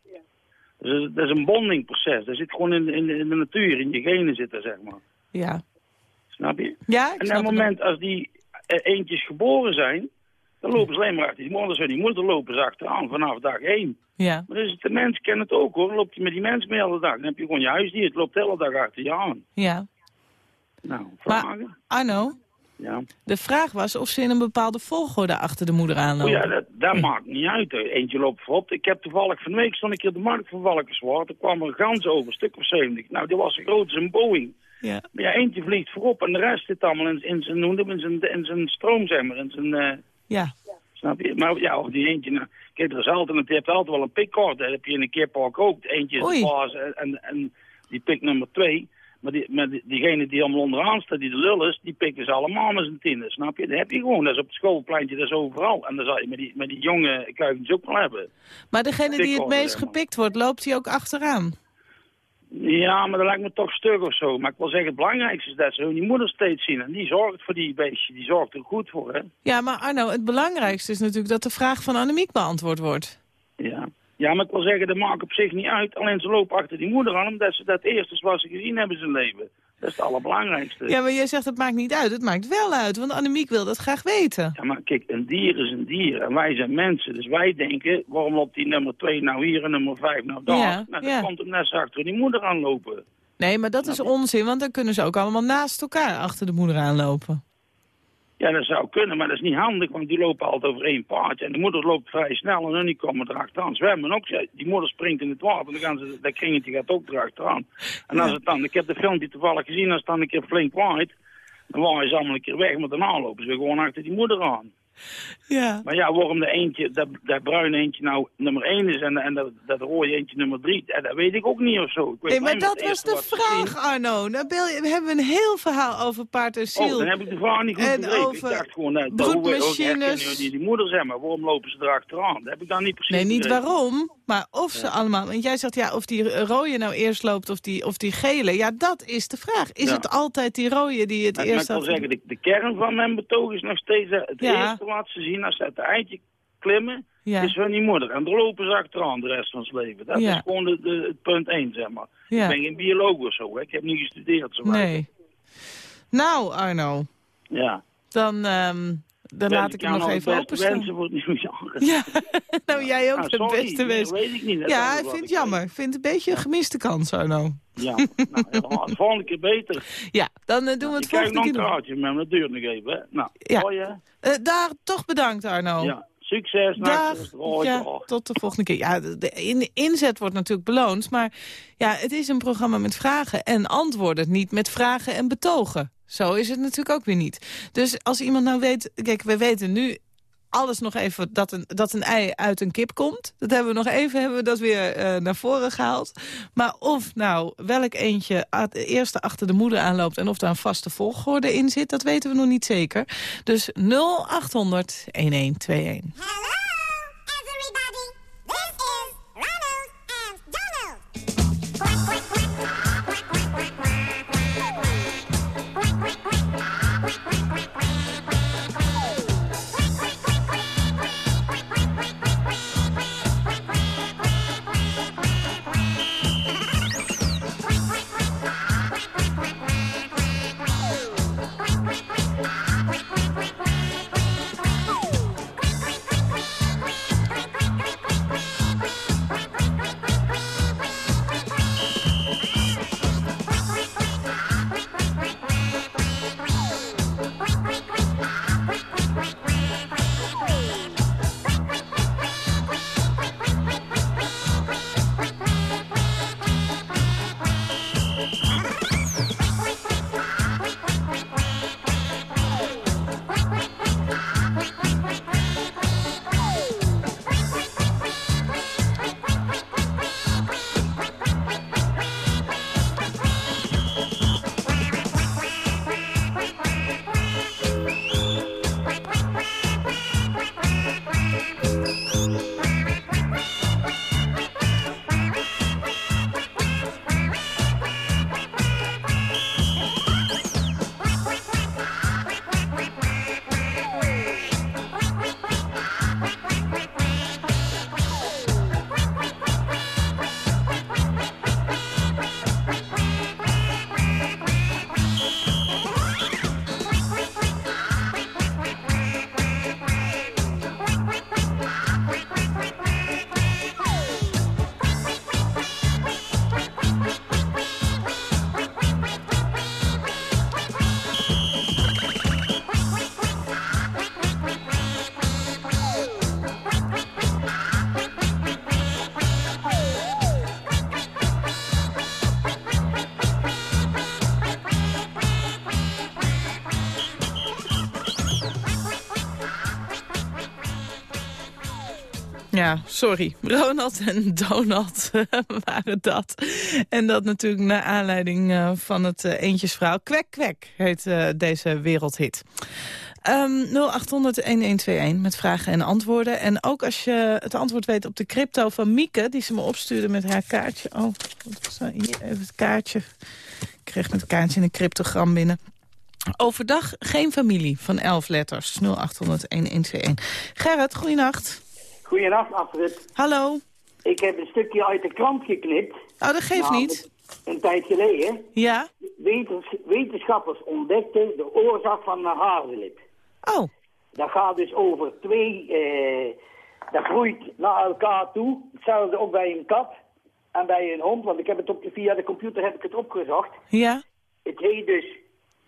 Dus dat is een bondingproces. Dat zit gewoon in, in, in de natuur, in je genen zitten, zeg maar. Ja. Snap je? Ja, ik en op het moment als die eh, eendjes geboren zijn, dan lopen ze alleen maar achter die moeder. Zo die moeder lopen ze achteraan vanaf dag één. Ja. Maar dus de mens kent het ook hoor. Dan loopt je met die mens mee hele dag. Dan heb je gewoon je huisdier. Het loopt de hele dag achter je aan. Ja. Nou, Maar vragen? Arno, Ja. de vraag was of ze in een bepaalde volgorde achter de moeder Oh aanlopen. ja, dat, dat maakt niet uit. Eentje loopt voorop. Ik heb toevallig van de week stond ik op de markt van Valkenswaard. Er kwam een gans over, een stuk of 70. Nou, die was zo groot als een Boeing. Ja. Maar ja, eentje vliegt voorop en de rest zit allemaal in, in zijn, in zijn, in zijn stroom, zeg maar. In zijn, eh, Ja. Snap je? Maar ja, of die eentje... Nou, kijk, er is altijd, je hebt altijd wel een pikkort. Dat heb je in een kippark ook. Eentje is Oei. baas en, en, die pik nummer twee. Maar, die, maar die, diegene die allemaal onderaan staat, die de lul is, die pikken ze allemaal met z'n tienen. Snap je? Dat heb je gewoon. Dat is op het schoolpleintje, dat is overal. En dat zal je met die, met die jonge kuikens ook wel hebben. Maar degene die het meest gepikt wordt, loopt hij ook achteraan? Ja, maar dat lijkt me toch stuk of zo. Maar ik wil zeggen, het belangrijkste is dat ze hun moeder steeds zien. En die zorgt voor die beestje. Die zorgt er goed voor, hè. Ja, maar Arno, het belangrijkste is natuurlijk dat de vraag van Annemiek beantwoord wordt. Ja. Ja, maar ik wil zeggen, dat maakt op zich niet uit. Alleen ze lopen achter die moeder aan, omdat ze dat eerst is wat ze gezien hebben in zijn leven. Dat is het allerbelangrijkste. Ja, maar jij zegt het maakt niet uit. Het maakt wel uit, want Annemiek wil dat graag weten. Ja, maar kijk, een dier is een dier en wij zijn mensen. Dus wij denken, waarom loopt die nummer 2 nou hier en nummer 5 nou daar? Ja, nou, ja. komt omdat ze achter die moeder aanlopen. Nee, maar dat is onzin, want dan kunnen ze ook allemaal naast elkaar achter de moeder aanlopen. Ja, dat zou kunnen, maar dat is niet handig, want die lopen altijd over één paardje. En de moeder loopt vrij snel en hun die komen erachteraan. Zwemmen ook, die moeder springt in het water en dan gaan ze, dat kringetje gaat ook erachteraan. En als het dan, ik heb de filmpje toevallig gezien, als het dan een keer flink waait, dan waaien ze allemaal een keer weg, maar daarna lopen ze weer gewoon achter die moeder aan. Ja. Maar ja, waarom de eentje, dat, dat bruine eentje nou nummer 1 is en, en dat, dat rode eentje nummer 3, dat weet ik ook niet of zo. Ik weet Nee, maar dat was de vraag, Arno. Nou, we hebben een heel verhaal over paard en Oh, ziel. dan heb ik de vraag niet goed En begrepen. over ik dacht gewoon, broedmachines. die, die moeder zeg maar, waarom lopen ze erachteraan? Dat heb ik dan niet precies Nee, niet begrepen. waarom, maar of ze allemaal... Want jij zegt, ja, of die rode nou eerst loopt of die, of die gele. Ja, dat is de vraag. Is Ja. het altijd die rode die het Maar, maar eerst... ik wil zeggen, de, de kern van mijn betoog is nog steeds eh, het Ja. Wat ze zien als ze uit het eitje klimmen, Ja. is hun die moeder. En daar lopen ze achteraan de rest van zijn leven. Dat Ja. is gewoon de, de, het punt één, zeg maar. Ja. Ik ben geen bioloog of zo, hè. ik heb niet gestudeerd. Zo Nee. Nou, Arno, Ja. dan, ehm, dan laat ik hem nog even openstaan. wensen het. Ja, nou jij ook Ah, sorry, beste nee, weet ik niet. Dat Ja, ik vind het ik jammer. Ik vind het een beetje een gemiste kans, Arno. Ja, nou, de volgende keer beter. Ja, dan eh, doen we Je het volgende nog een keer. nog. kaartje, maar dat duurt nog even. Hè. Nou, Ja. hoi. Eh, daar toch bedankt, Arno. Ja, succes. Dag. Nachtjes. Hoi, Ja, dag. tot de volgende keer. Ja, de, de in- inzet wordt natuurlijk beloond. Maar ja, het is een programma met vragen en antwoorden. Niet met vragen en betogen. Zo is het natuurlijk ook weer niet. Dus als iemand nou weet... Kijk, we weten nu alles nog even dat een, dat een ei uit een kip komt. Dat hebben we nog even hebben we dat weer eh, naar voren gehaald. Maar of nou welk eentje het eerste achter de moeder aanloopt... en of daar een vaste volgorde in zit, dat weten we nog niet zeker. Dus 0800 Ja, sorry. Ronald en Donald waren dat. En dat natuurlijk naar aanleiding eh, van het eh, Eentjesverhaal. Kwek Kwek heet eh, deze wereldhit. Ehm 0800-1121 met vragen en antwoorden. En ook als je het antwoord weet op de crypto van Mieke... die ze me opstuurde met haar kaartje. Oh, wat was? Hier even het kaartje. Ik kreeg met het kaartje een cryptogram binnen. Overdag geen familie van 11 letters. 0800-1121. Gerrit, goeienacht. Goedenacht, Astrid. Hallo. Ik heb een stukje uit de krant geknipt. Oh, dat geeft Nou, niet. Een tijd geleden. Ja? Wetens- wetenschappers ontdekten de oorzaak van een haarlip. Oh. Dat gaat dus over twee... eh, dat groeit naar elkaar toe. Hetzelfde ook bij een kat en bij een hond. Want ik heb het op, via de computer heb ik het opgezocht. Ja? Het heet dus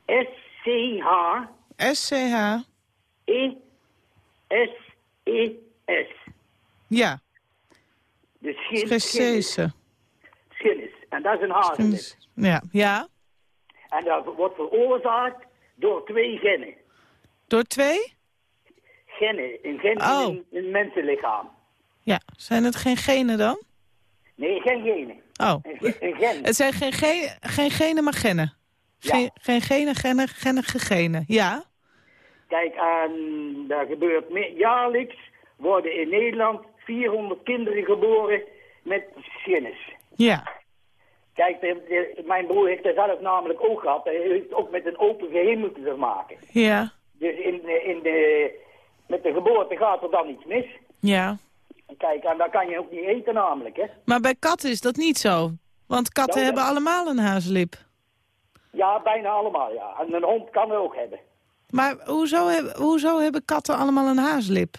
S-C-H... SCH. E-S-E-S. Ja. De schil, Schissese. schillis. En dat is een haarlip. Ja. Ja? En dat wordt veroorzaakt door twee gennen. Door twee? Genen. Een gen Oh. in een, een mensenlichaam. Ja, zijn het geen genen dan? Nee, geen genen. Oh. Een, ge- een gen. Het zijn geen, ge geen genen, maar gennen. Geen, geen genen, gennen, gennige genen. Ja? Kijk, en daar gebeurt jaarlijks worden in Nederland 400 kinderen geboren met schinnes. Ja. Kijk, de- de- mijn broer heeft er zelf namelijk ook gehad. Hij heeft ook met een open gehemelte te maken. Ja. Dus in de, in de, met de geboorte gaat er dan iets mis. Ja. Kijk, en dat kan je ook niet eten namelijk, hè. Maar bij katten is dat niet zo. Want katten Nou, hebben allemaal een haaslip. Ja, bijna allemaal, ja. En een hond kan er ook hebben. Maar hoezo, hoezo hebben katten allemaal een haaslip?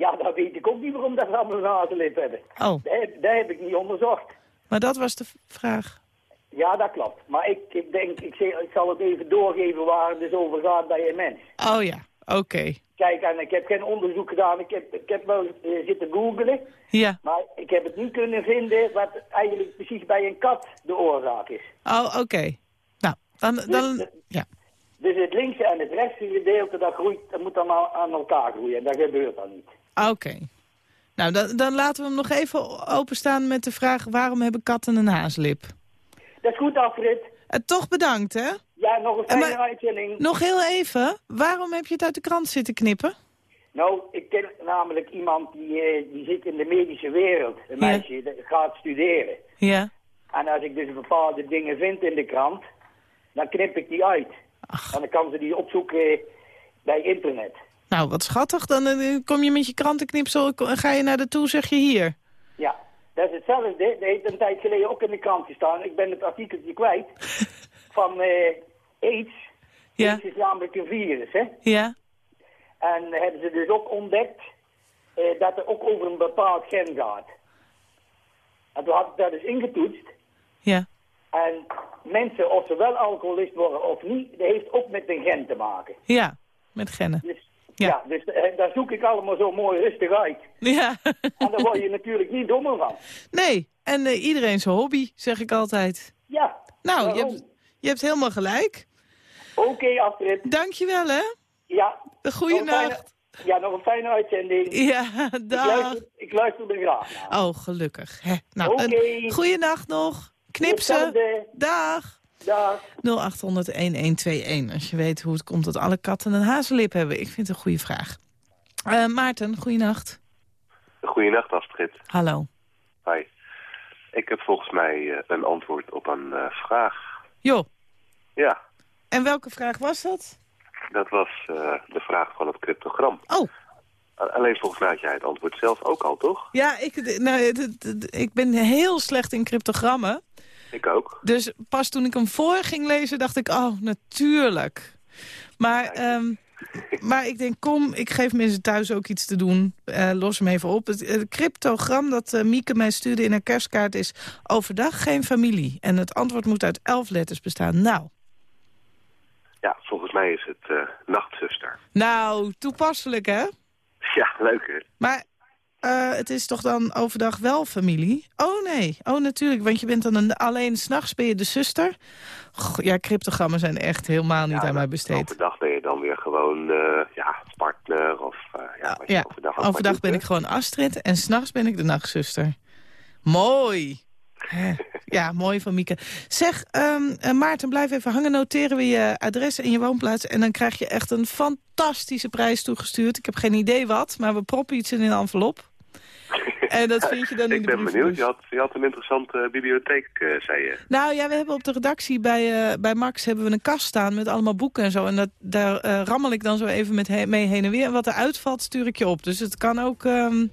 Ja, dat weet ik ook niet waarom dat ze allemaal een hebben. Oh, Dat heb, ik niet onderzocht. maar dat was de vraag. Ja, dat klopt. Maar ik, ik denk, ik, zeg- ik zal het even doorgeven waar het dus over gaat bij een mens. Oh ja, oké. Kijk, en ik heb geen onderzoek gedaan. Ik heb, ik heb wel eh, zitten googlen. Ja. Maar ik heb het niet kunnen vinden wat eigenlijk precies bij een kat de oorzaak is. Oh, oké. Nou, dan... dan ja. Dus het linkse en het rechtse gedeelte, dat, groeit, dat moet dan aan, aan elkaar groeien. En dat gebeurt dan niet. Oké. Nou, dan, dan laten we hem nog even openstaan met de vraag... waarom hebben katten een haaslip? Dat is goed, Alfred. Eh, toch bedankt, hè? Ja, nog een fijne Eh, maar- uitzending. Nog heel even. Waarom heb je het uit de krant zitten knippen? Nou, ik ken namelijk iemand die, eh, die zit in de medische wereld. Een Ja. meisje dat gaat studeren. Ja. En als ik dus bepaalde dingen vind in de krant, dan knip ik die uit. En dan kan ze die opzoeken bij internet. Nou, wat schattig. Dan eh, kom je met je krantenknipsel, ko- ga je naar de toe, zeg je hier. Ja, dat is hetzelfde. Dat heeft een tijd geleden ook in de krant gestaan. Ik ben het artikeltje kwijt. van eh AIDS. Ja. AIDS is namelijk een virus, hè. Ja. En hebben ze dus ook ontdekt eh, dat het ook over een bepaald gen gaat. En toen had ik dat dus ingetoetst. Ja. En mensen, of ze wel alcoholist worden of niet, dat heeft ook met een gen te maken. Ja, met gennen. Dus, ja. dus eh, daar zoek ik allemaal zo mooi rustig uit. Ja. En daar word je natuurlijk niet dommer van. Nee, en eh, iedereen zijn hobby, zeg ik altijd. Ja. Nou, je hebt, je hebt helemaal gelijk. Oké, Astrid. Dankjewel, hè? Ja. Goeienacht. Ja, nog een fijne uitzending. Ja, Ik dag. luister, ik luister er graag naar. Oh, gelukkig. Hè. Nou, Oké. een goeienacht nog. Knipsen. Dag. Dag. 0800-1121. Als je weet hoe het komt dat alle katten een hazenlip hebben. Ik vind het een goede vraag. Eh, Maarten, goeienacht. Goedenacht, Astrid. Hallo. Hi. Ik heb volgens mij eh, een antwoord op een eh, vraag. Jo, Ja, en welke vraag was dat? dat was eh, de vraag van het cryptogram. Oh. Alleen volgens mij had jij het antwoord zelf ook al, toch? Ja, ik, nou, ik ben heel slecht in cryptogrammen. Ik ook. Dus pas toen ik hem voor ging lezen, dacht ik, oh, natuurlijk. Maar, ehm, maar ik denk, kom, ik geef mensen thuis ook iets te doen. Eh, los hem even op. Het, het cryptogram dat eh, Mieke mij stuurde in haar kerstkaart is... overdag geen familie. En het antwoord moet uit elf letters bestaan. Nou, Ja, volgens mij is het eh, nachtzuster. nou, toepasselijk, hè? Ja, leuk hè? Maar eh, het is toch dan overdag wel familie? Oh nee, oh natuurlijk, want je bent dan een, alleen s'nachts ben je de zuster. Goh, ja, cryptogrammen zijn echt helemaal niet aan mij besteed. Overdag ben je dan weer gewoon, eh, ja, partner of... eh, ja, je Ja, overdag, doet, ben hè? ik gewoon Astrid en s'nachts ben ik de nachtzuster. Mooi. Ja, mooi van Mieke. Zeg, ehm, eh, Maarten, blijf even hangen. Noteren we je adres en je woonplaats. En dan krijg je echt een fantastische prijs toegestuurd. Ik heb geen idee wat, maar we proppen iets in een envelop. En dat vind je dan in Ik de ben brievenbus. benieuwd. Je had, je had een interessante bibliotheek, eh, zei je. Nou ja, we hebben op de redactie bij, eh, bij Max hebben we een kast staan met allemaal boeken en zo. En dat, daar eh, rammel ik dan zo even met he- mee heen en weer. En wat er uitvalt, stuur ik je op. Dus het kan ook... ehm,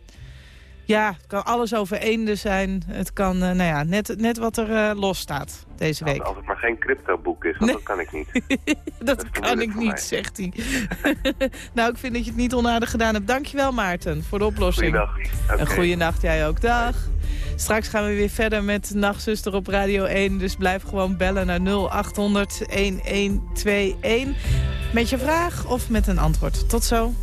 ja, het kan alles over eenden zijn. Het kan, eh, nou ja, net, net wat er eh, los staat deze week. Als het maar geen cryptoboek is, want dat kan ik niet. dat kan ik niet, zegt hij. nou, ik vind dat je het niet onaardig gedaan hebt. Dankjewel, Maarten, voor de oplossing. Goeiedag. Oké. Een goede nacht, jij ook. Dag. Straks gaan we weer verder met Nachtzuster op Radio 1. Dus blijf gewoon bellen naar 0800 1121. Met je vraag of met een antwoord. Tot zo.